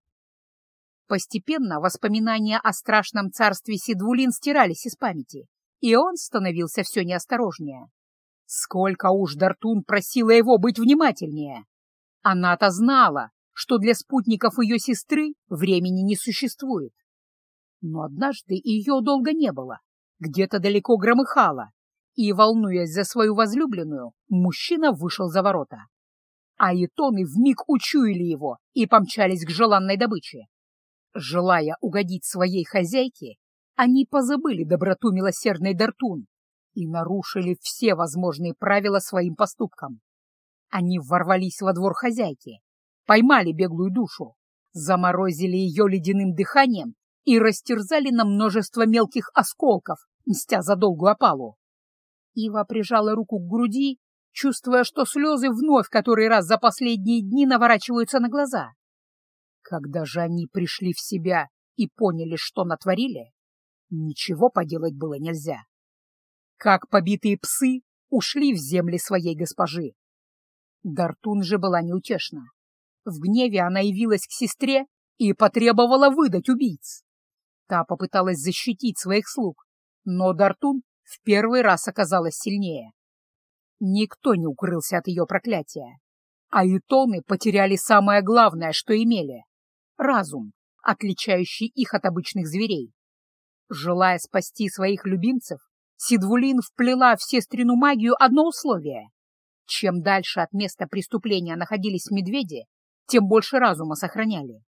S1: Постепенно воспоминания о страшном царстве Сидвулин стирались из памяти, и он становился все неосторожнее. Сколько уж Дартун просила его быть внимательнее. Она-то знала, что для спутников ее сестры времени не существует. Но однажды ее долго не было, где-то далеко громыхало, и, волнуясь за свою возлюбленную, мужчина вышел за ворота. А итоны вмиг учуяли его и помчались к желанной добыче. Желая угодить своей хозяйке, они позабыли доброту милосердной Дартун и нарушили все возможные правила своим поступкам. Они ворвались во двор хозяйки, поймали беглую душу, заморозили ее ледяным дыханием и растерзали на множество мелких осколков, мстя за долгую опалу. Ива прижала руку к груди, чувствуя, что слезы вновь который раз за последние дни наворачиваются на глаза. Когда же они пришли в себя и поняли, что натворили, ничего поделать было нельзя. Как побитые псы ушли в земли своей госпожи. Дартун же была неутешна. В гневе она явилась к сестре и потребовала выдать убийц. Та попыталась защитить своих слуг, но Дартун в первый раз оказалась сильнее. Никто не укрылся от ее проклятия, а ютоны потеряли самое главное, что имели — разум, отличающий их от обычных зверей. Желая спасти своих любимцев, Сидвулин вплела в сестрину магию одно условие. Чем дальше от места преступления находились медведи, тем больше разума сохраняли.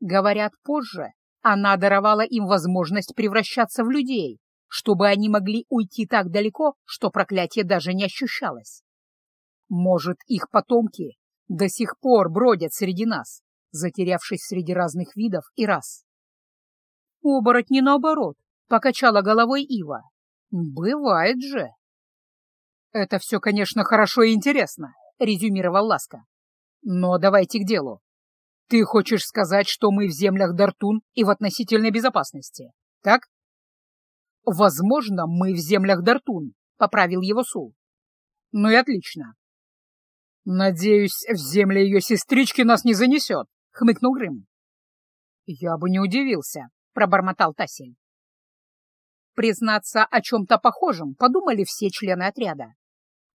S1: Говорят, позже она даровала им возможность превращаться в людей, чтобы они могли уйти так далеко, что проклятие даже не ощущалось. Может, их потомки до сих пор бродят среди нас, затерявшись среди разных видов и рас. Оборотни наоборот, покачала головой Ива. Бывает же. Это все, конечно, хорошо и интересно, резюмировал Ласка. Но давайте к делу. Ты хочешь сказать, что мы в землях Дартун и в относительной безопасности, так? Возможно, мы в землях Дартун, поправил его Сул. Ну и отлично. Надеюсь, в земле ее сестрички нас не занесет, хмыкнул Грым. Я бы не удивился, пробормотал Тасель. Признаться о чем-то похожем подумали все члены отряда.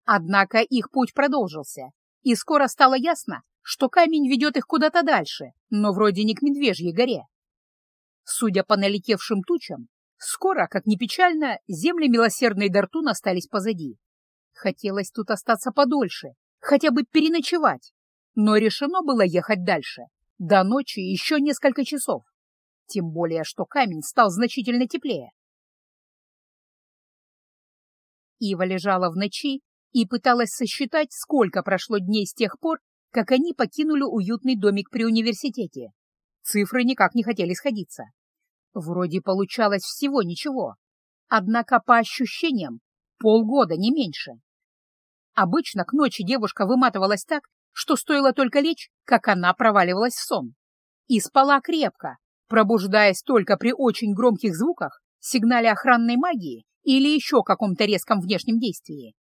S1: Однако их путь продолжился, и скоро стало ясно, что камень ведет их куда-то дальше, но вроде не к Медвежьей горе. Судя по налетевшим тучам, скоро, как ни печально, земли милосердной Дартун остались позади. Хотелось тут остаться подольше, хотя бы переночевать, но решено было ехать дальше. До ночи еще несколько часов. Тем более, что камень стал значительно теплее. Ива лежала в ночи и пыталась сосчитать, сколько прошло дней с тех пор, как они покинули уютный домик при университете. Цифры никак не хотели сходиться. Вроде получалось всего ничего. Однако по ощущениям полгода, не меньше. Обычно к ночи девушка выматывалась так, что стоило только лечь, как она проваливалась в сон. И спала крепко, пробуждаясь только при очень громких звуках, сигнале охранной магии или еще каком-то резком внешнем действии.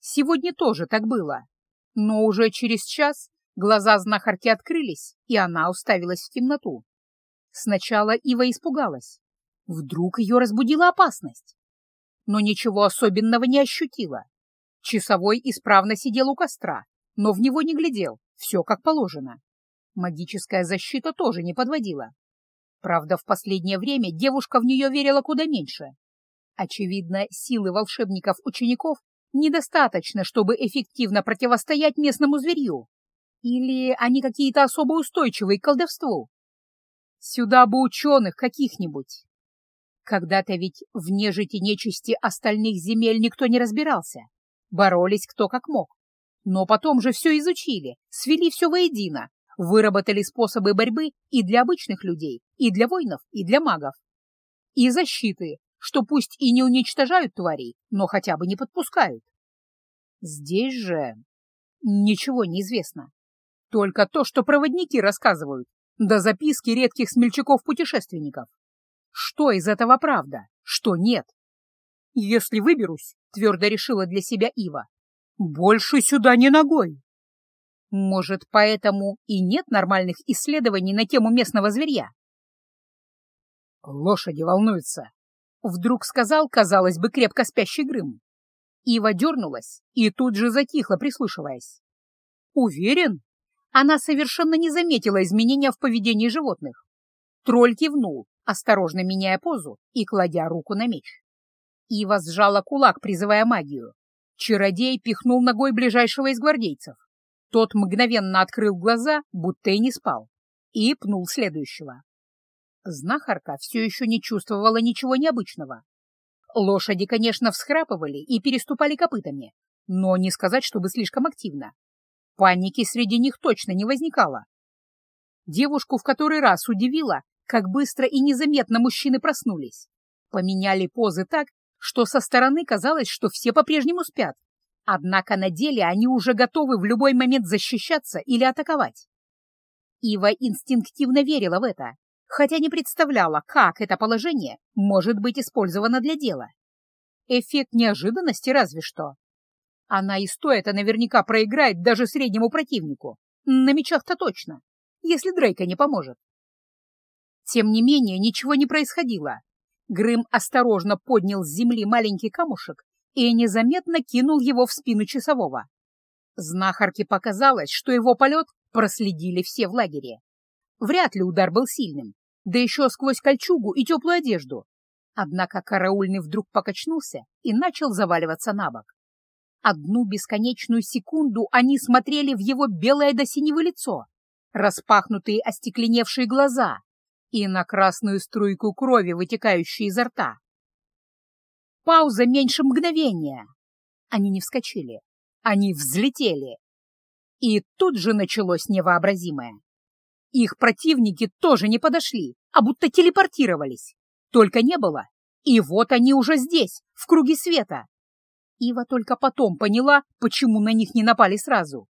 S1: Сегодня тоже так было, но уже через час глаза знахарки открылись, и она уставилась в темноту. Сначала Ива испугалась. Вдруг ее разбудила опасность. Но ничего особенного не ощутила. Часовой исправно сидел у костра, но в него не глядел, все как положено. Магическая защита тоже не подводила. Правда, в последнее время девушка в нее верила куда меньше. Очевидно, силы волшебников-учеников недостаточно, чтобы эффективно противостоять местному зверью. Или они какие-то особо устойчивые к колдовству? Сюда бы ученых каких-нибудь. Когда-то ведь в нежити нечисти остальных земель никто не разбирался. Боролись кто как мог. Но потом же все изучили, свели все воедино, выработали способы борьбы и для обычных людей, и для воинов, и для магов. И защиты, что пусть и не уничтожают тварей, но хотя бы не подпускают. Здесь же ничего не известно. Только то, что проводники рассказывают, да записки редких смельчаков-путешественников. Что из этого правда, что нет? Если выберусь, твердо решила для себя Ива, больше сюда не ногой. Может, поэтому и нет нормальных исследований на тему местного зверья?
S2: Лошади волнуются, —
S1: вдруг сказал, казалось бы, крепко спящий Грым. Ива дернулась и тут же затихла, прислушиваясь. «Уверен?» Она совершенно не заметила изменения в поведении животных. Тролль кивнул, осторожно меняя позу и кладя руку на меч. Ива сжала кулак, призывая магию. Чародей пихнул ногой ближайшего из гвардейцев. Тот мгновенно открыл глаза, будто и не спал, и пнул следующего. Знахарка все еще не чувствовала ничего необычного. Лошади, конечно, всхрапывали и переступали копытами, но не сказать, чтобы слишком активно. Паники среди них точно не возникало. Девушку в который раз удивило, как быстро и незаметно мужчины проснулись. Поменяли позы так, что со стороны казалось, что все по-прежнему спят. Однако на деле они уже готовы в любой момент защищаться или атаковать. Ива инстинктивно верила в это хотя не представляла, как это положение может быть использовано для дела. Эффект неожиданности разве что. Она и стоя-то наверняка проиграет даже среднему противнику. На мечах-то точно, если Дрейка не поможет. Тем не менее, ничего не происходило. Грым осторожно поднял с земли маленький камушек и незаметно кинул его в спину часового. Знахарке показалось, что его полет проследили все в лагере. Вряд ли удар был сильным, да еще сквозь кольчугу и теплую одежду. Однако караульный вдруг покачнулся и начал заваливаться на бок. Одну бесконечную секунду они смотрели в его белое до синего лицо, распахнутые остекленевшие глаза и на красную струйку крови, вытекающую изо рта. Пауза меньше мгновения. Они не вскочили, они взлетели. И тут же началось невообразимое. Их противники тоже не подошли, а будто телепортировались. Только не было. И вот они уже здесь, в круге света. Ива только потом поняла, почему на них не напали сразу.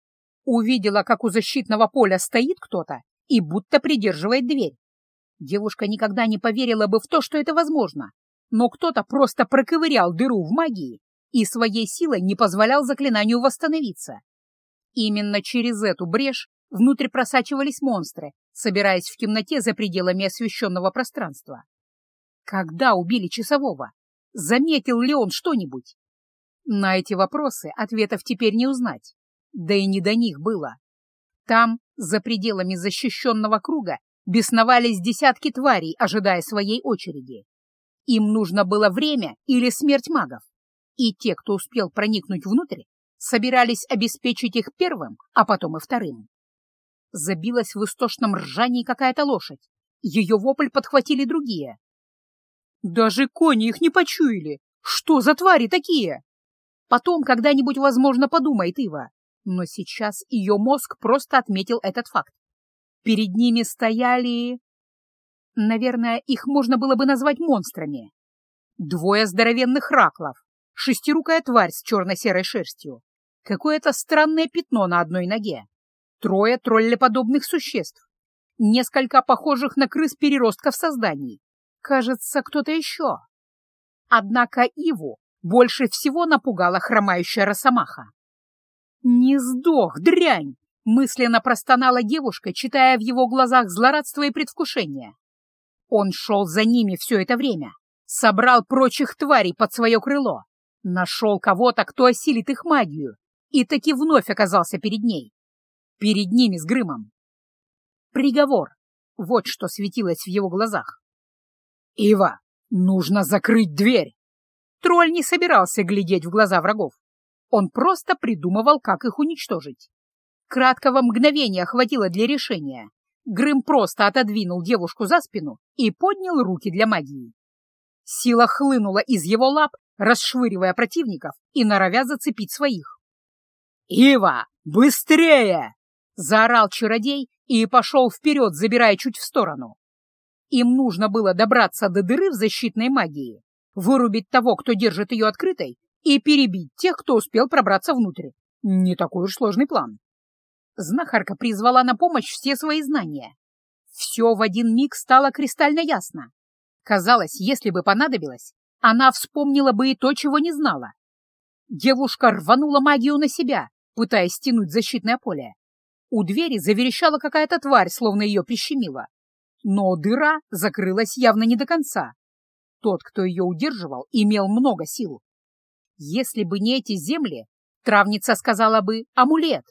S1: Увидела, как у защитного поля стоит кто-то и будто придерживает дверь. Девушка никогда не поверила бы в то, что это возможно, но кто-то просто проковырял дыру в магии и своей силой не позволял заклинанию восстановиться. Именно через эту брешь Внутрь просачивались монстры, собираясь в темноте за пределами освещенного пространства. Когда убили часового? Заметил ли он что-нибудь? На эти вопросы ответов теперь не узнать. Да и не до них было. Там, за пределами защищенного круга, бесновались десятки тварей, ожидая своей очереди. Им нужно было время или смерть магов. И те, кто успел проникнуть внутрь, собирались обеспечить их первым, а потом и вторым. Забилась в истошном ржании какая-то лошадь. Ее вопль подхватили другие. Даже кони их не почуяли. Что за твари такие? Потом когда-нибудь, возможно, подумает Ива. Но сейчас ее мозг просто отметил этот факт. Перед ними стояли... Наверное, их можно было бы назвать монстрами. Двое здоровенных раклов, шестирукая тварь с черно-серой шерстью, какое-то странное пятно на одной ноге, трое троллеподобных существ, несколько похожих на крыс переростков созданий. Кажется, кто-то еще. Однако Иву больше всего напугала хромающая росомаха. «Не сдох, дрянь!» — мысленно простонала девушка, читая в его глазах злорадство и предвкушение. Он шел за ними все это время, собрал прочих тварей под свое крыло, нашел кого-то, кто осилит их магию, и таки вновь оказался перед ней перед ними с Грымом. Приговор. Вот что светилось в его глазах. «Ива, нужно закрыть дверь!» Тролль не собирался глядеть в глаза врагов. Он просто придумывал, как их уничтожить. Краткого мгновения хватило для решения. Грым просто отодвинул девушку за спину и поднял руки для магии. Сила хлынула из его лап, расшвыривая противников и норовя зацепить своих. «Ива, быстрее!» Заорал чародей и пошел вперед, забирая чуть в сторону. Им нужно было добраться до дыры в защитной магии, вырубить того, кто держит ее открытой, и перебить тех, кто успел пробраться внутрь. Не такой уж сложный план. Знахарка призвала на помощь все свои знания. Все в один миг стало кристально ясно. Казалось, если бы понадобилось, она вспомнила бы и то, чего не знала. Девушка рванула магию на себя, пытаясь стянуть защитное поле. У двери заверещала какая-то тварь, словно ее прищемила. Но дыра закрылась явно не до конца. Тот, кто ее удерживал, имел много сил. Если бы не эти земли, травница сказала бы «амулет»,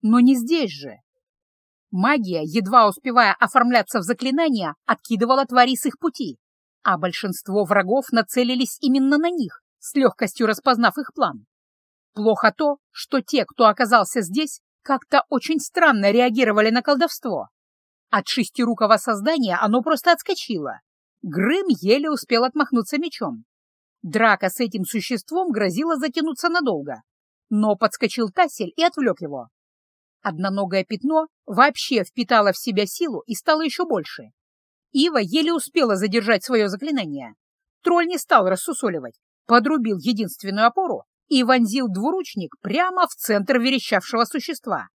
S1: но не здесь же. Магия, едва успевая оформляться в заклинания, откидывала твари с их пути, а большинство врагов нацелились именно на них, с легкостью распознав их план. Плохо то, что те, кто оказался здесь, как-то очень странно реагировали на колдовство. От шестирукого создания оно просто отскочило. Грым еле успел отмахнуться мечом. Драка с этим существом грозила затянуться надолго, но подскочил Тасель и отвлек его. Одноногое пятно вообще впитало в себя силу и стало еще больше. Ива еле успела задержать свое заклинание. Тролль не стал рассусоливать, подрубил единственную опору и вонзил двуручник прямо в центр верещавшего существа.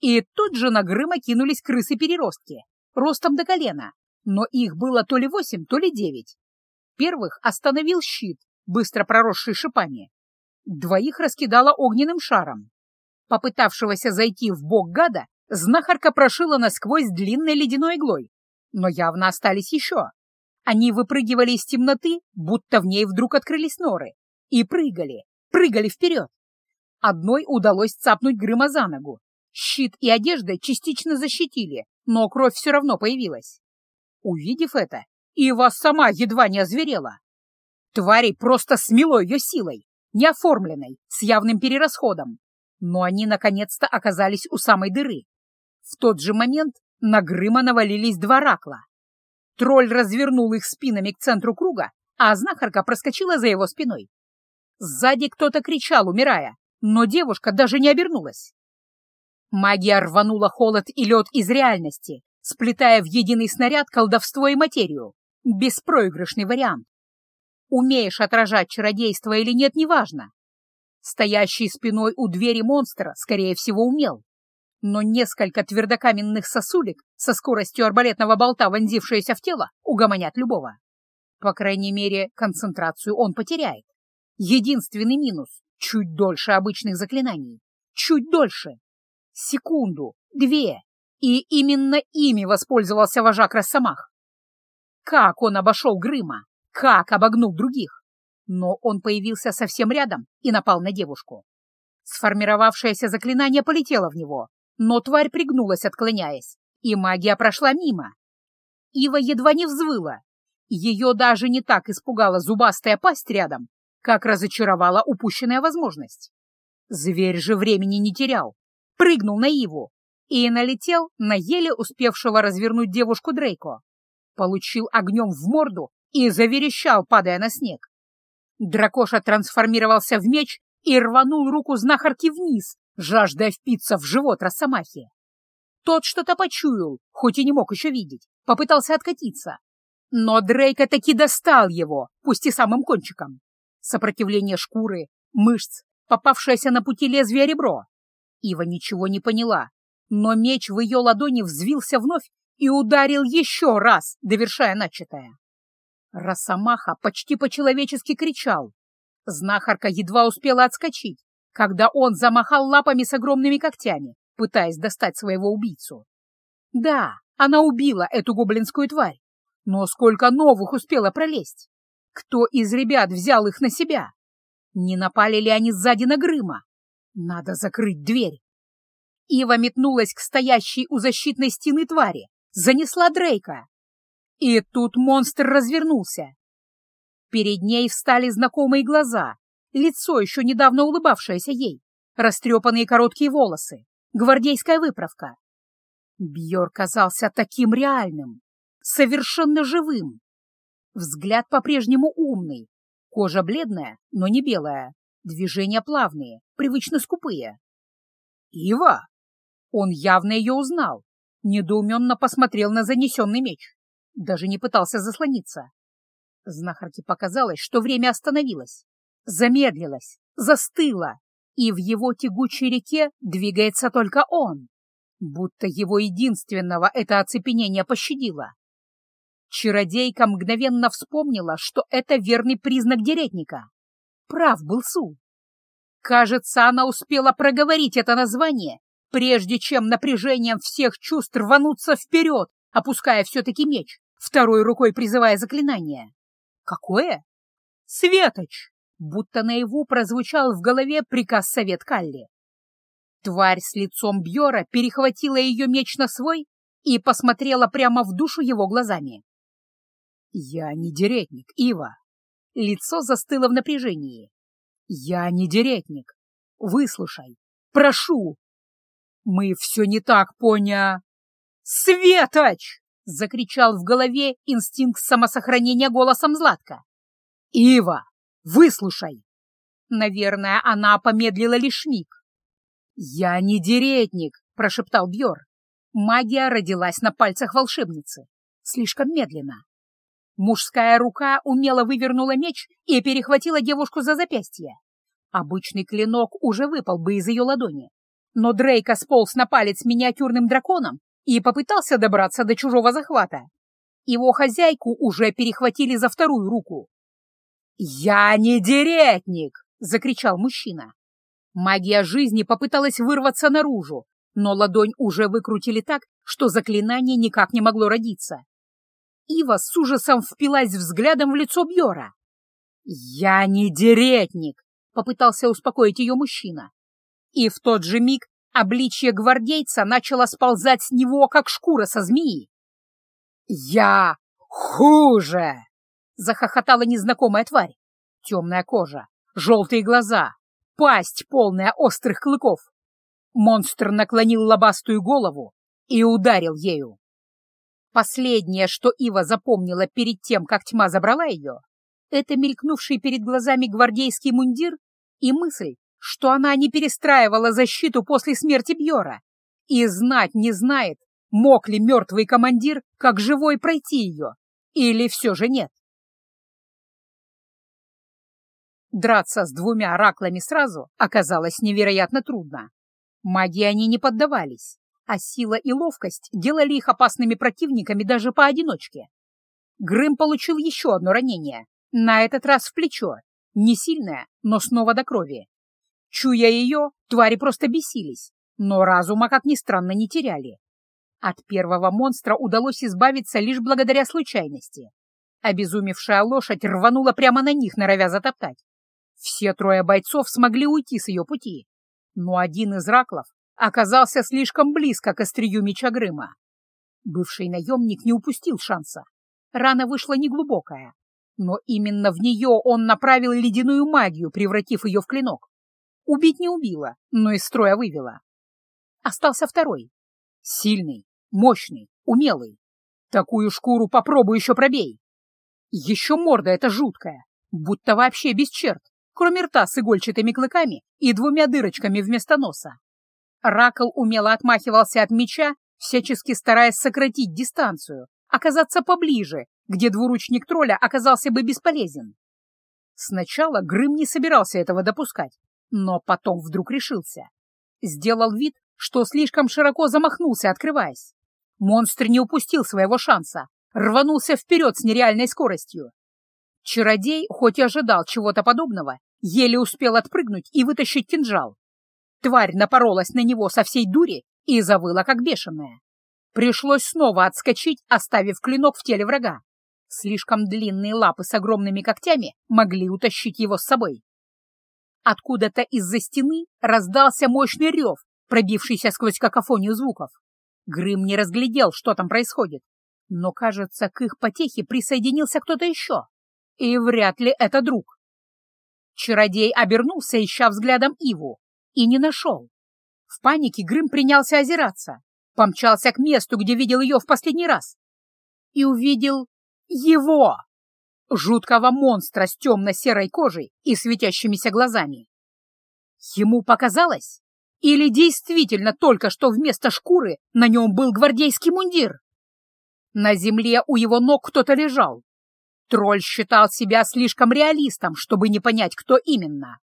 S1: И тут же на Грыма кинулись крысы-переростки, ростом до колена, но их было то ли восемь, то ли девять. Первых остановил щит, быстро проросший шипами. Двоих раскидала огненным шаром. Попытавшегося зайти в бок гада, знахарка прошила насквозь длинной ледяной иглой. Но явно остались еще. Они выпрыгивали из темноты, будто в ней вдруг открылись норы, и прыгали, прыгали вперед. Одной удалось цапнуть Грыма за ногу. Щит и одежда частично защитили, но кровь все равно появилась. Увидев это, Ива сама едва не озверела. Твари просто смело ее силой, неоформленной, с явным перерасходом. Но они наконец-то оказались у самой дыры. В тот же момент на Грыма навалились два ракла. Тролль развернул их спинами к центру круга, а знахарка проскочила за его спиной. Сзади кто-то кричал, умирая, но девушка даже не обернулась. Магия рванула холод и лед из реальности, сплетая в единый снаряд колдовство и материю. Беспроигрышный вариант. Умеешь отражать чародейство или нет, неважно. Стоящий спиной у двери монстра, скорее всего, умел. Но несколько твердокаменных сосулек со скоростью арбалетного болта, вонзившиеся в тело, угомонят любого. По крайней мере, концентрацию он потеряет. Единственный минус — чуть дольше обычных заклинаний. Чуть дольше. Секунду, две. И именно ими воспользовался вожак Росомах. Как он обошел Грыма? Как обогнул других? Но он появился совсем рядом и напал на девушку. Сформировавшееся заклинание полетело в него, но тварь пригнулась, отклоняясь, и магия прошла мимо. Ива едва не взвыла. Ее даже не так испугала зубастая пасть рядом, как разочаровала упущенная возможность. Зверь же времени не терял, прыгнул на Иву и налетел на еле успевшего развернуть девушку Дрейко. Получил огнем в морду и заверещал, падая на снег. Дракоша трансформировался в меч и рванул руку знахарки вниз, жаждая впиться в живот Росомахи. Тот что-то почуял, хоть и не мог еще видеть, попытался откатиться. Но Дрейка таки достал его, пусть и самым кончиком сопротивление шкуры, мышц, попавшееся на пути лезвия ребро. Ива ничего не поняла, но меч в ее ладони взвился вновь и ударил еще раз, довершая начатое. Росомаха почти по-человечески кричал. Знахарка едва успела отскочить, когда он замахал лапами с огромными когтями, пытаясь достать своего убийцу. Да, она убила эту гоблинскую тварь, но сколько новых успела пролезть? Кто из ребят взял их на себя? Не напали ли они сзади на Грыма? Надо закрыть дверь. Ива метнулась к стоящей у защитной стены твари, занесла Дрейка. И тут монстр развернулся. Перед ней встали знакомые глаза, лицо, еще недавно улыбавшееся ей, растрепанные короткие волосы, гвардейская выправка. Бьор казался таким реальным, совершенно живым. Взгляд по-прежнему умный, кожа бледная, но не белая, движения плавные, привычно скупые. «Ива!» Он явно ее узнал, недоуменно посмотрел на занесенный меч, даже не пытался заслониться. Знахарке показалось, что время остановилось, замедлилось, застыло, и в его тягучей реке двигается только он, будто его единственного это оцепенение пощадило. Чародейка мгновенно вспомнила, что это верный признак деретника. Прав был Су. Кажется, она успела проговорить это название прежде чем напряжением всех чувств рвануться вперед, опуская все-таки меч, второй рукой призывая заклинание. Какое? Светоч! Будто наяву прозвучал в голове приказ совет Калли. Тварь с лицом Бьора перехватила ее меч на свой и посмотрела прямо в душу его глазами. «Я не деретник, Ива!» Лицо застыло в напряжении. «Я не деретник. Выслушай. Прошу!» «Мы все не так поня...» «Светоч!» — закричал в голове инстинкт самосохранения голосом Златка. «Ива, выслушай!» Наверное, она помедлила лишь миг. «Я не деретник!» — прошептал Бьор. Магия родилась на пальцах волшебницы. Слишком медленно. Мужская рука умело вывернула меч и перехватила девушку за запястье. Обычный клинок уже выпал бы из ее ладони. Но Дрейка сполз на палец миниатюрным драконом и попытался добраться до чужого захвата. Его хозяйку уже перехватили за вторую руку. «Я не деретник!» — закричал мужчина. Магия жизни попыталась вырваться наружу, но ладонь уже выкрутили так, что заклинание никак не могло родиться. Ива с ужасом впилась взглядом в лицо Бьора. «Я не деретник!» — попытался успокоить ее мужчина. И в тот же миг обличье гвардейца начало сползать с него, как шкура со змеи. «Я хуже!» — захохотала незнакомая тварь. Темная кожа, желтые глаза, пасть, полная острых клыков. Монстр наклонил лобастую голову и ударил ею. Последнее, что Ива запомнила перед тем, как тьма забрала ее, это мелькнувший перед глазами гвардейский мундир и мысль, что она не перестраивала защиту после смерти Бьора и знать не знает, мог ли мертвый командир как живой пройти ее, или все же нет. Драться с двумя раклами сразу оказалось невероятно трудно. Маги они не поддавались, а сила и ловкость делали их опасными противниками даже поодиночке. Грым получил еще одно ранение, на этот раз в плечо, не сильное, но снова до крови. Чуя ее, твари просто бесились, но разума, как ни странно, не теряли. От первого монстра удалось избавиться лишь благодаря случайности. Обезумевшая лошадь рванула прямо на них, норовя затоптать. Все трое бойцов смогли уйти с ее пути, но один из раклов оказался слишком близко к острию меча Грыма. Бывший наемник не упустил шанса. Рана вышла неглубокая, но именно в нее он направил ледяную магию, превратив ее в клинок. Убить не убила, но из строя вывела. Остался второй. Сильный, мощный, умелый. Такую шкуру попробуй еще пробей. Еще морда эта жуткая, будто вообще без черт, кроме рта с игольчатыми клыками и двумя дырочками вместо носа. Ракл умело отмахивался от меча, всячески стараясь сократить дистанцию, оказаться поближе, где двуручник тролля оказался бы бесполезен. Сначала Грым не собирался этого допускать, но потом вдруг решился. Сделал вид, что слишком широко замахнулся, открываясь. Монстр не упустил своего шанса, рванулся вперед с нереальной скоростью. Чародей, хоть и ожидал чего-то подобного, еле успел отпрыгнуть и вытащить кинжал. Тварь напоролась на него со всей дури и завыла, как бешеная. Пришлось снова отскочить, оставив клинок в теле врага. Слишком длинные лапы с огромными когтями могли утащить его с собой. Откуда-то из-за стены раздался мощный рев, пробившийся сквозь какофонию звуков. Грым не разглядел, что там происходит, но, кажется, к их потехе присоединился кто-то еще. И вряд ли это друг. Чародей обернулся, ища взглядом Иву, и не нашел. В панике Грым принялся озираться, помчался к месту, где видел ее в последний раз, и увидел его, жуткого монстра с темно-серой кожей и светящимися глазами. Ему показалось, или действительно только что вместо шкуры на нем был гвардейский мундир? На земле у его ног кто-то лежал. Тролль считал себя слишком реалистом, чтобы не понять, кто именно.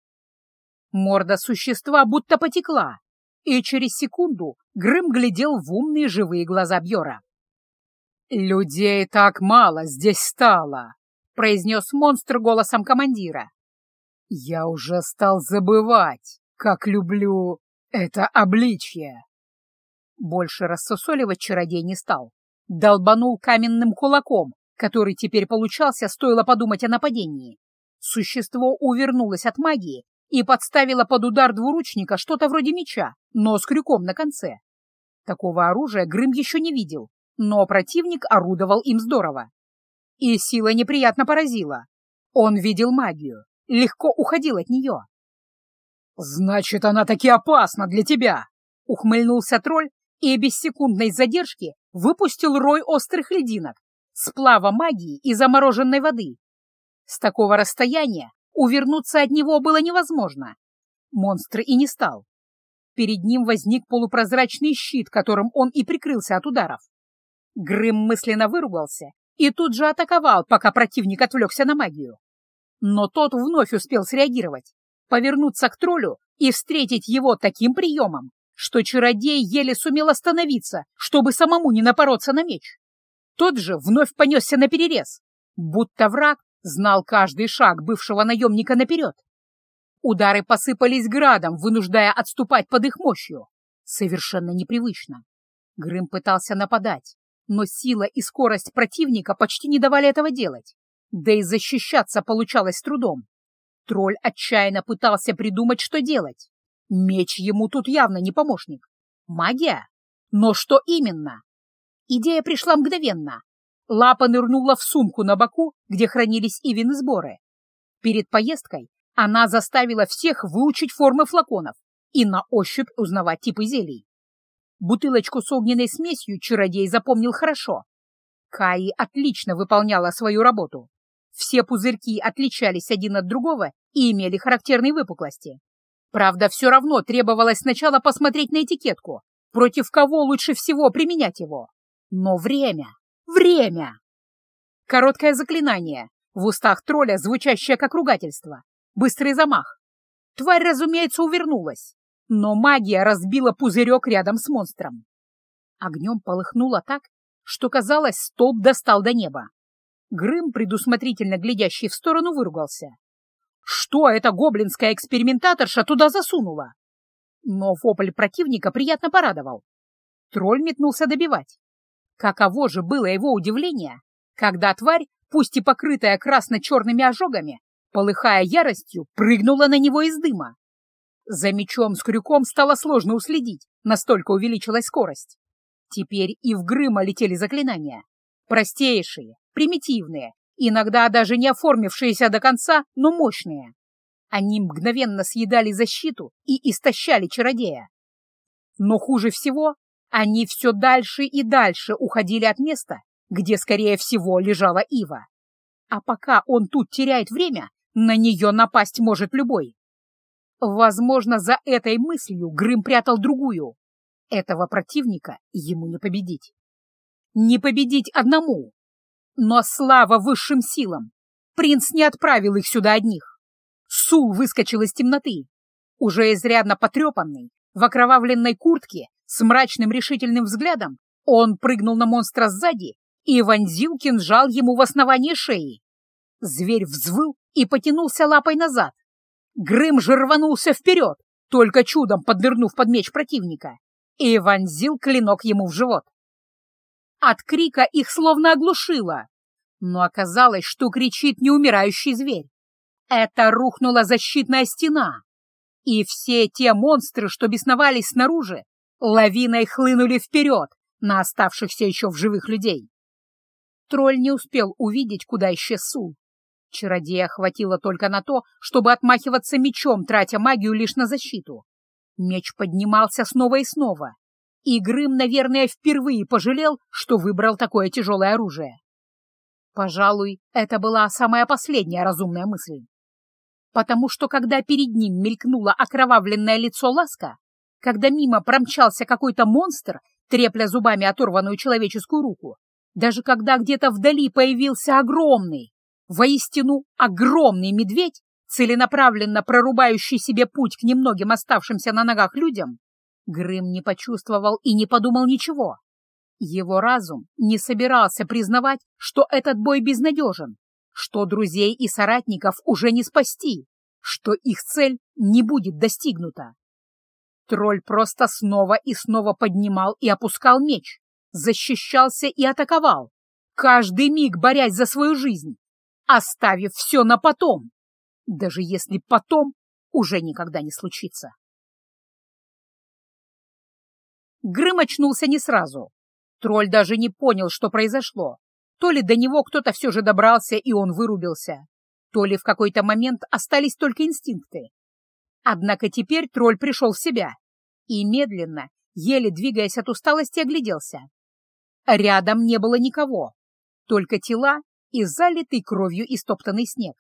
S1: Морда существа будто потекла, и через секунду Грым глядел в умные живые глаза Бьора. «Людей так мало здесь стало», — произнес монстр голосом командира. «Я уже стал забывать, как люблю это обличье». Больше рассосоливать чародей не стал. Долбанул каменным кулаком, который теперь получался, стоило подумать о нападении. Существо увернулось от магии и подставило под удар двуручника что-то вроде меча, но с крюком на конце. Такого оружия Грым еще не видел, но противник орудовал им здорово. И сила неприятно поразила. Он видел магию, легко уходил от нее.
S2: «Значит, она таки опасна для тебя!»
S1: — ухмыльнулся тролль и без секундной задержки выпустил рой острых льдинок, сплава магии и замороженной воды. С такого расстояния увернуться от него было невозможно. Монстр и не стал. Перед ним возник полупрозрачный щит, которым он и прикрылся от ударов. Грым мысленно выругался и тут же атаковал, пока противник отвлекся на магию. Но тот вновь успел среагировать, повернуться к троллю и встретить его таким приемом, что чародей еле сумел остановиться, чтобы самому не напороться на меч. Тот же вновь понесся на перерез, будто враг знал каждый шаг бывшего наемника наперед. Удары посыпались градом, вынуждая отступать под их мощью. Совершенно непривычно. Грым пытался нападать, но сила и скорость противника почти не давали этого делать. Да и защищаться получалось трудом. Тролль отчаянно пытался придумать, что делать. Меч ему тут явно не помощник. Магия? Но что именно? Идея пришла мгновенно. Лапа нырнула в сумку на боку, где хранились Ивины сборы. Перед поездкой она заставила всех выучить формы флаконов и на ощупь узнавать типы зелий. Бутылочку с огненной смесью чародей запомнил хорошо. Каи отлично выполняла свою работу. Все пузырьки отличались один от другого и имели характерные выпуклости. Правда, все равно требовалось сначала посмотреть на этикетку, против кого лучше всего применять его. Но время, время! Короткое заклинание, в устах тролля звучащее как ругательство. Быстрый замах. Тварь, разумеется, увернулась, но магия разбила пузырек рядом с монстром. Огнем полыхнуло так, что, казалось, столб достал до неба. Грым, предусмотрительно глядящий в сторону, выругался. Что эта гоблинская экспериментаторша туда засунула? Но вопль противника приятно порадовал. Тролль метнулся добивать. Каково же было его удивление, когда тварь, пусть и покрытая красно-черными ожогами, полыхая яростью, прыгнула на него из дыма. За мечом с крюком стало сложно уследить, настолько увеличилась скорость. Теперь и в Грыма летели заклинания. Простейшие, примитивные, иногда даже не оформившиеся до конца, но мощные. Они мгновенно съедали защиту и истощали чародея. Но хуже всего, они все дальше и дальше уходили от места, где, скорее всего, лежала Ива. А пока он тут теряет время, на нее напасть может любой. Возможно, за этой мыслью Грым прятал другую. Этого противника ему не победить. Не победить одному, но слава высшим силам! Принц не отправил их сюда одних. Сул выскочил из темноты, уже изрядно потрепанный, в окровавленной куртке, с мрачным решительным взглядом, он прыгнул на монстра сзади и вонзил кинжал ему в основание шеи. Зверь взвыл и потянулся лапой назад. Грым же рванулся вперед, только чудом поднырнув под меч противника, и вонзил клинок ему в живот. От крика их словно оглушило. Но оказалось, что кричит неумирающий зверь. Это рухнула защитная стена. И все те монстры, что бесновались снаружи, лавиной хлынули вперед на оставшихся еще в живых людей. Тролль не успел увидеть, куда исчез Сул. Чародея хватило только на то, чтобы отмахиваться мечом, тратя магию лишь на защиту. Меч поднимался снова и снова, и Грым, наверное, впервые пожалел, что выбрал такое тяжелое оружие. Пожалуй, это была самая последняя разумная мысль. Потому что когда перед ним мелькнуло окровавленное лицо Ласка, когда мимо промчался какой-то монстр, трепля зубами оторванную человеческую руку, даже когда где-то вдали появился огромный, воистину огромный медведь, целенаправленно прорубающий себе путь к немногим оставшимся на ногах людям, Грым не почувствовал и не подумал ничего. Его разум не собирался признавать, что этот бой безнадежен, что друзей и соратников уже не спасти, что их цель не будет достигнута. Тролль просто снова и снова поднимал и опускал меч, защищался и атаковал, каждый миг борясь за свою жизнь, оставив все на потом, даже если потом уже никогда не случится. Грым очнулся не сразу. Тролль даже не понял, что произошло. То ли до него кто-то все же добрался, и он вырубился, то ли в какой-то момент остались только инстинкты. Однако теперь тролль пришел в себя и медленно, еле двигаясь от усталости, огляделся. Рядом не было никого, только тела и залитый кровью истоптанный снег.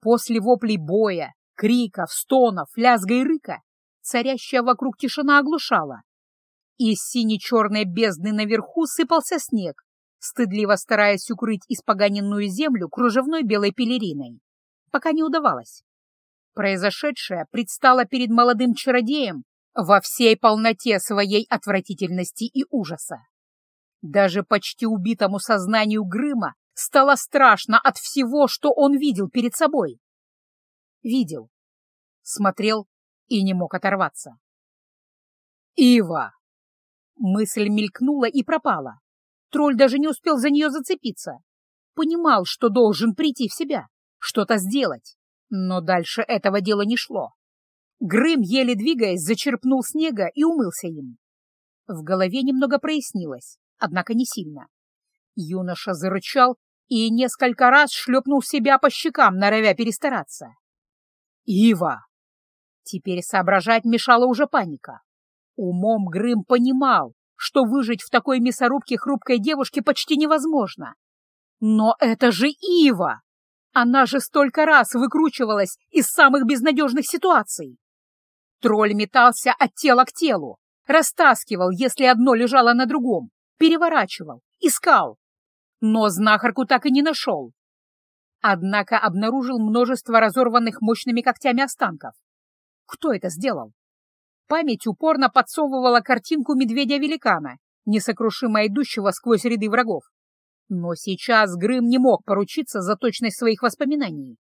S1: После воплей боя, криков, стонов, лязга и рыка царящая вокруг тишина оглушала. Из сине-черной бездны наверху сыпался снег, стыдливо стараясь укрыть испоганенную землю кружевной белой пелериной. Пока не удавалось. Произошедшее предстало перед молодым чародеем во всей полноте своей отвратительности и ужаса. Даже почти убитому сознанию Грыма стало страшно от всего, что он видел перед собой. Видел, смотрел и не мог оторваться. «Ива!» Мысль мелькнула и пропала. Тролль даже не успел за нее зацепиться. Понимал, что должен прийти в себя, что-то сделать, но дальше этого дела не шло. Грым, еле двигаясь, зачерпнул снега и умылся им. В голове немного прояснилось, однако не сильно. Юноша зарычал и несколько раз шлепнул себя по щекам, норовя перестараться. «Ива!» Теперь соображать мешала уже паника. Умом Грым понимал, что выжить в такой мясорубке хрупкой девушке почти невозможно. Но это же Ива! Она же столько раз выкручивалась из самых безнадежных ситуаций. Тролль метался от тела к телу, растаскивал, если одно лежало на другом, переворачивал, искал. Но знахарку так и не нашел. Однако обнаружил множество разорванных мощными когтями останков. Кто это сделал? Память упорно подсовывала картинку медведя-великана, несокрушимо идущего сквозь ряды врагов. Но сейчас Грым не мог поручиться за точность своих воспоминаний.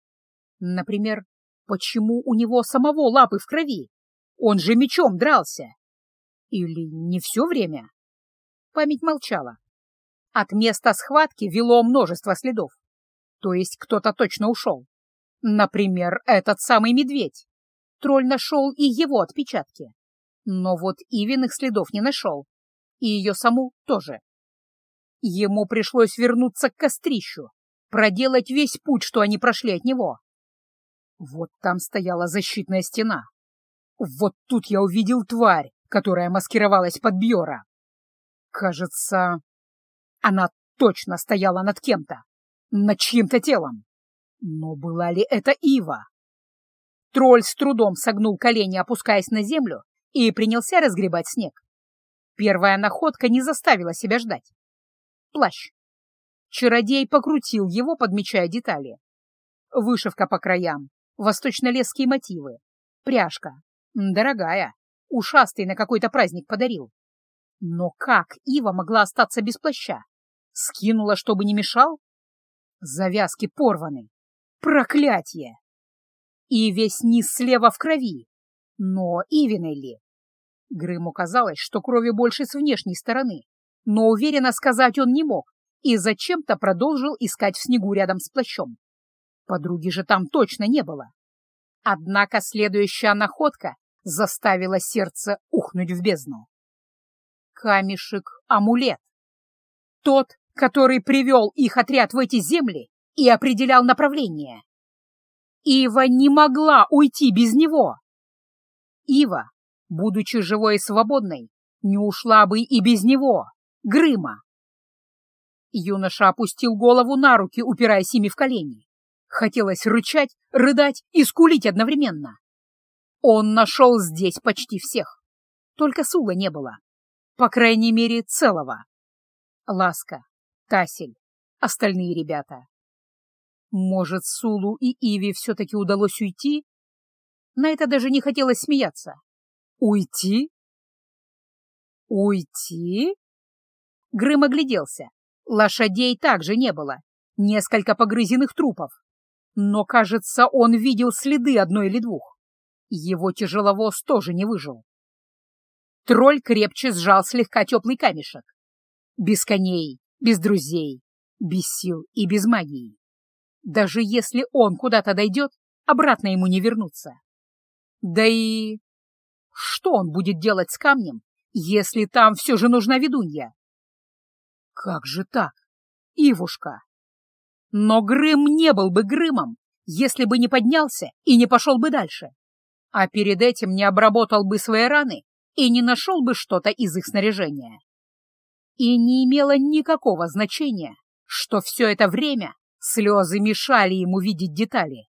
S1: Например, почему у него самого лапы в крови? Он же мечом дрался. Или не все время? Память молчала. От места схватки вело множество следов. То есть кто-то точно ушел. Например, этот самый медведь. Тролль нашел и его отпечатки. Но вот Ивиных следов не нашел. И ее саму тоже. Ему пришлось вернуться к кострищу, проделать весь путь, что они прошли от него. Вот там стояла защитная стена. Вот тут я увидел тварь, которая маскировалась под Бьора. Кажется, она точно стояла над кем-то, над чьим-то телом. Но была ли это Ива? Тролль с трудом согнул колени, опускаясь на землю, и принялся разгребать снег. Первая находка не заставила себя ждать. Плащ. Чародей покрутил его, подмечая детали. Вышивка по краям, восточно-лесские мотивы, пряжка. Дорогая, ушастый на какой-то праздник подарил. Но как Ива могла остаться без плаща? Скинула, чтобы не мешал? Завязки порваны. Проклятие! И весь низ слева в крови. Но Ивиной ли? Грыму казалось, что крови больше с внешней стороны, но уверенно сказать он не мог и зачем-то продолжил искать в снегу рядом с плащом. Подруги же там точно не было. Однако следующая находка заставила сердце ухнуть в бездну. Камешек-амулет. Тот, который привел их отряд в эти земли и определял направление. Ива не могла уйти без него. Ива, будучи живой и свободной, не ушла бы и без него, Грыма. Юноша опустил голову на руки, упираясь ими в колени. Хотелось рычать, рыдать и скулить одновременно. Он нашел здесь почти всех. Только Сула не было. По крайней мере, целого. Ласка, Тасель, остальные ребята. Может, Сулу и Иви все-таки удалось уйти, на это даже не хотелось смеяться. Уйти? Уйти? Грым огляделся. Лошадей также не было. Несколько погрызенных трупов. Но, кажется, он видел следы одной или двух. Его тяжеловоз тоже не выжил. Тролль крепче сжал слегка теплый камешек. Без коней, без друзей, без сил и без магии. Даже если он куда-то дойдет, обратно ему не вернуться. Да и что он будет делать с камнем, если там все же нужна ведунья? Как же так, Ивушка? Но Грым не был бы Грымом, если бы не поднялся и не пошел бы дальше, а перед этим не обработал бы свои раны и не нашел бы что-то из их снаряжения. И не имело никакого значения, что все это время слезы мешали ему видеть детали.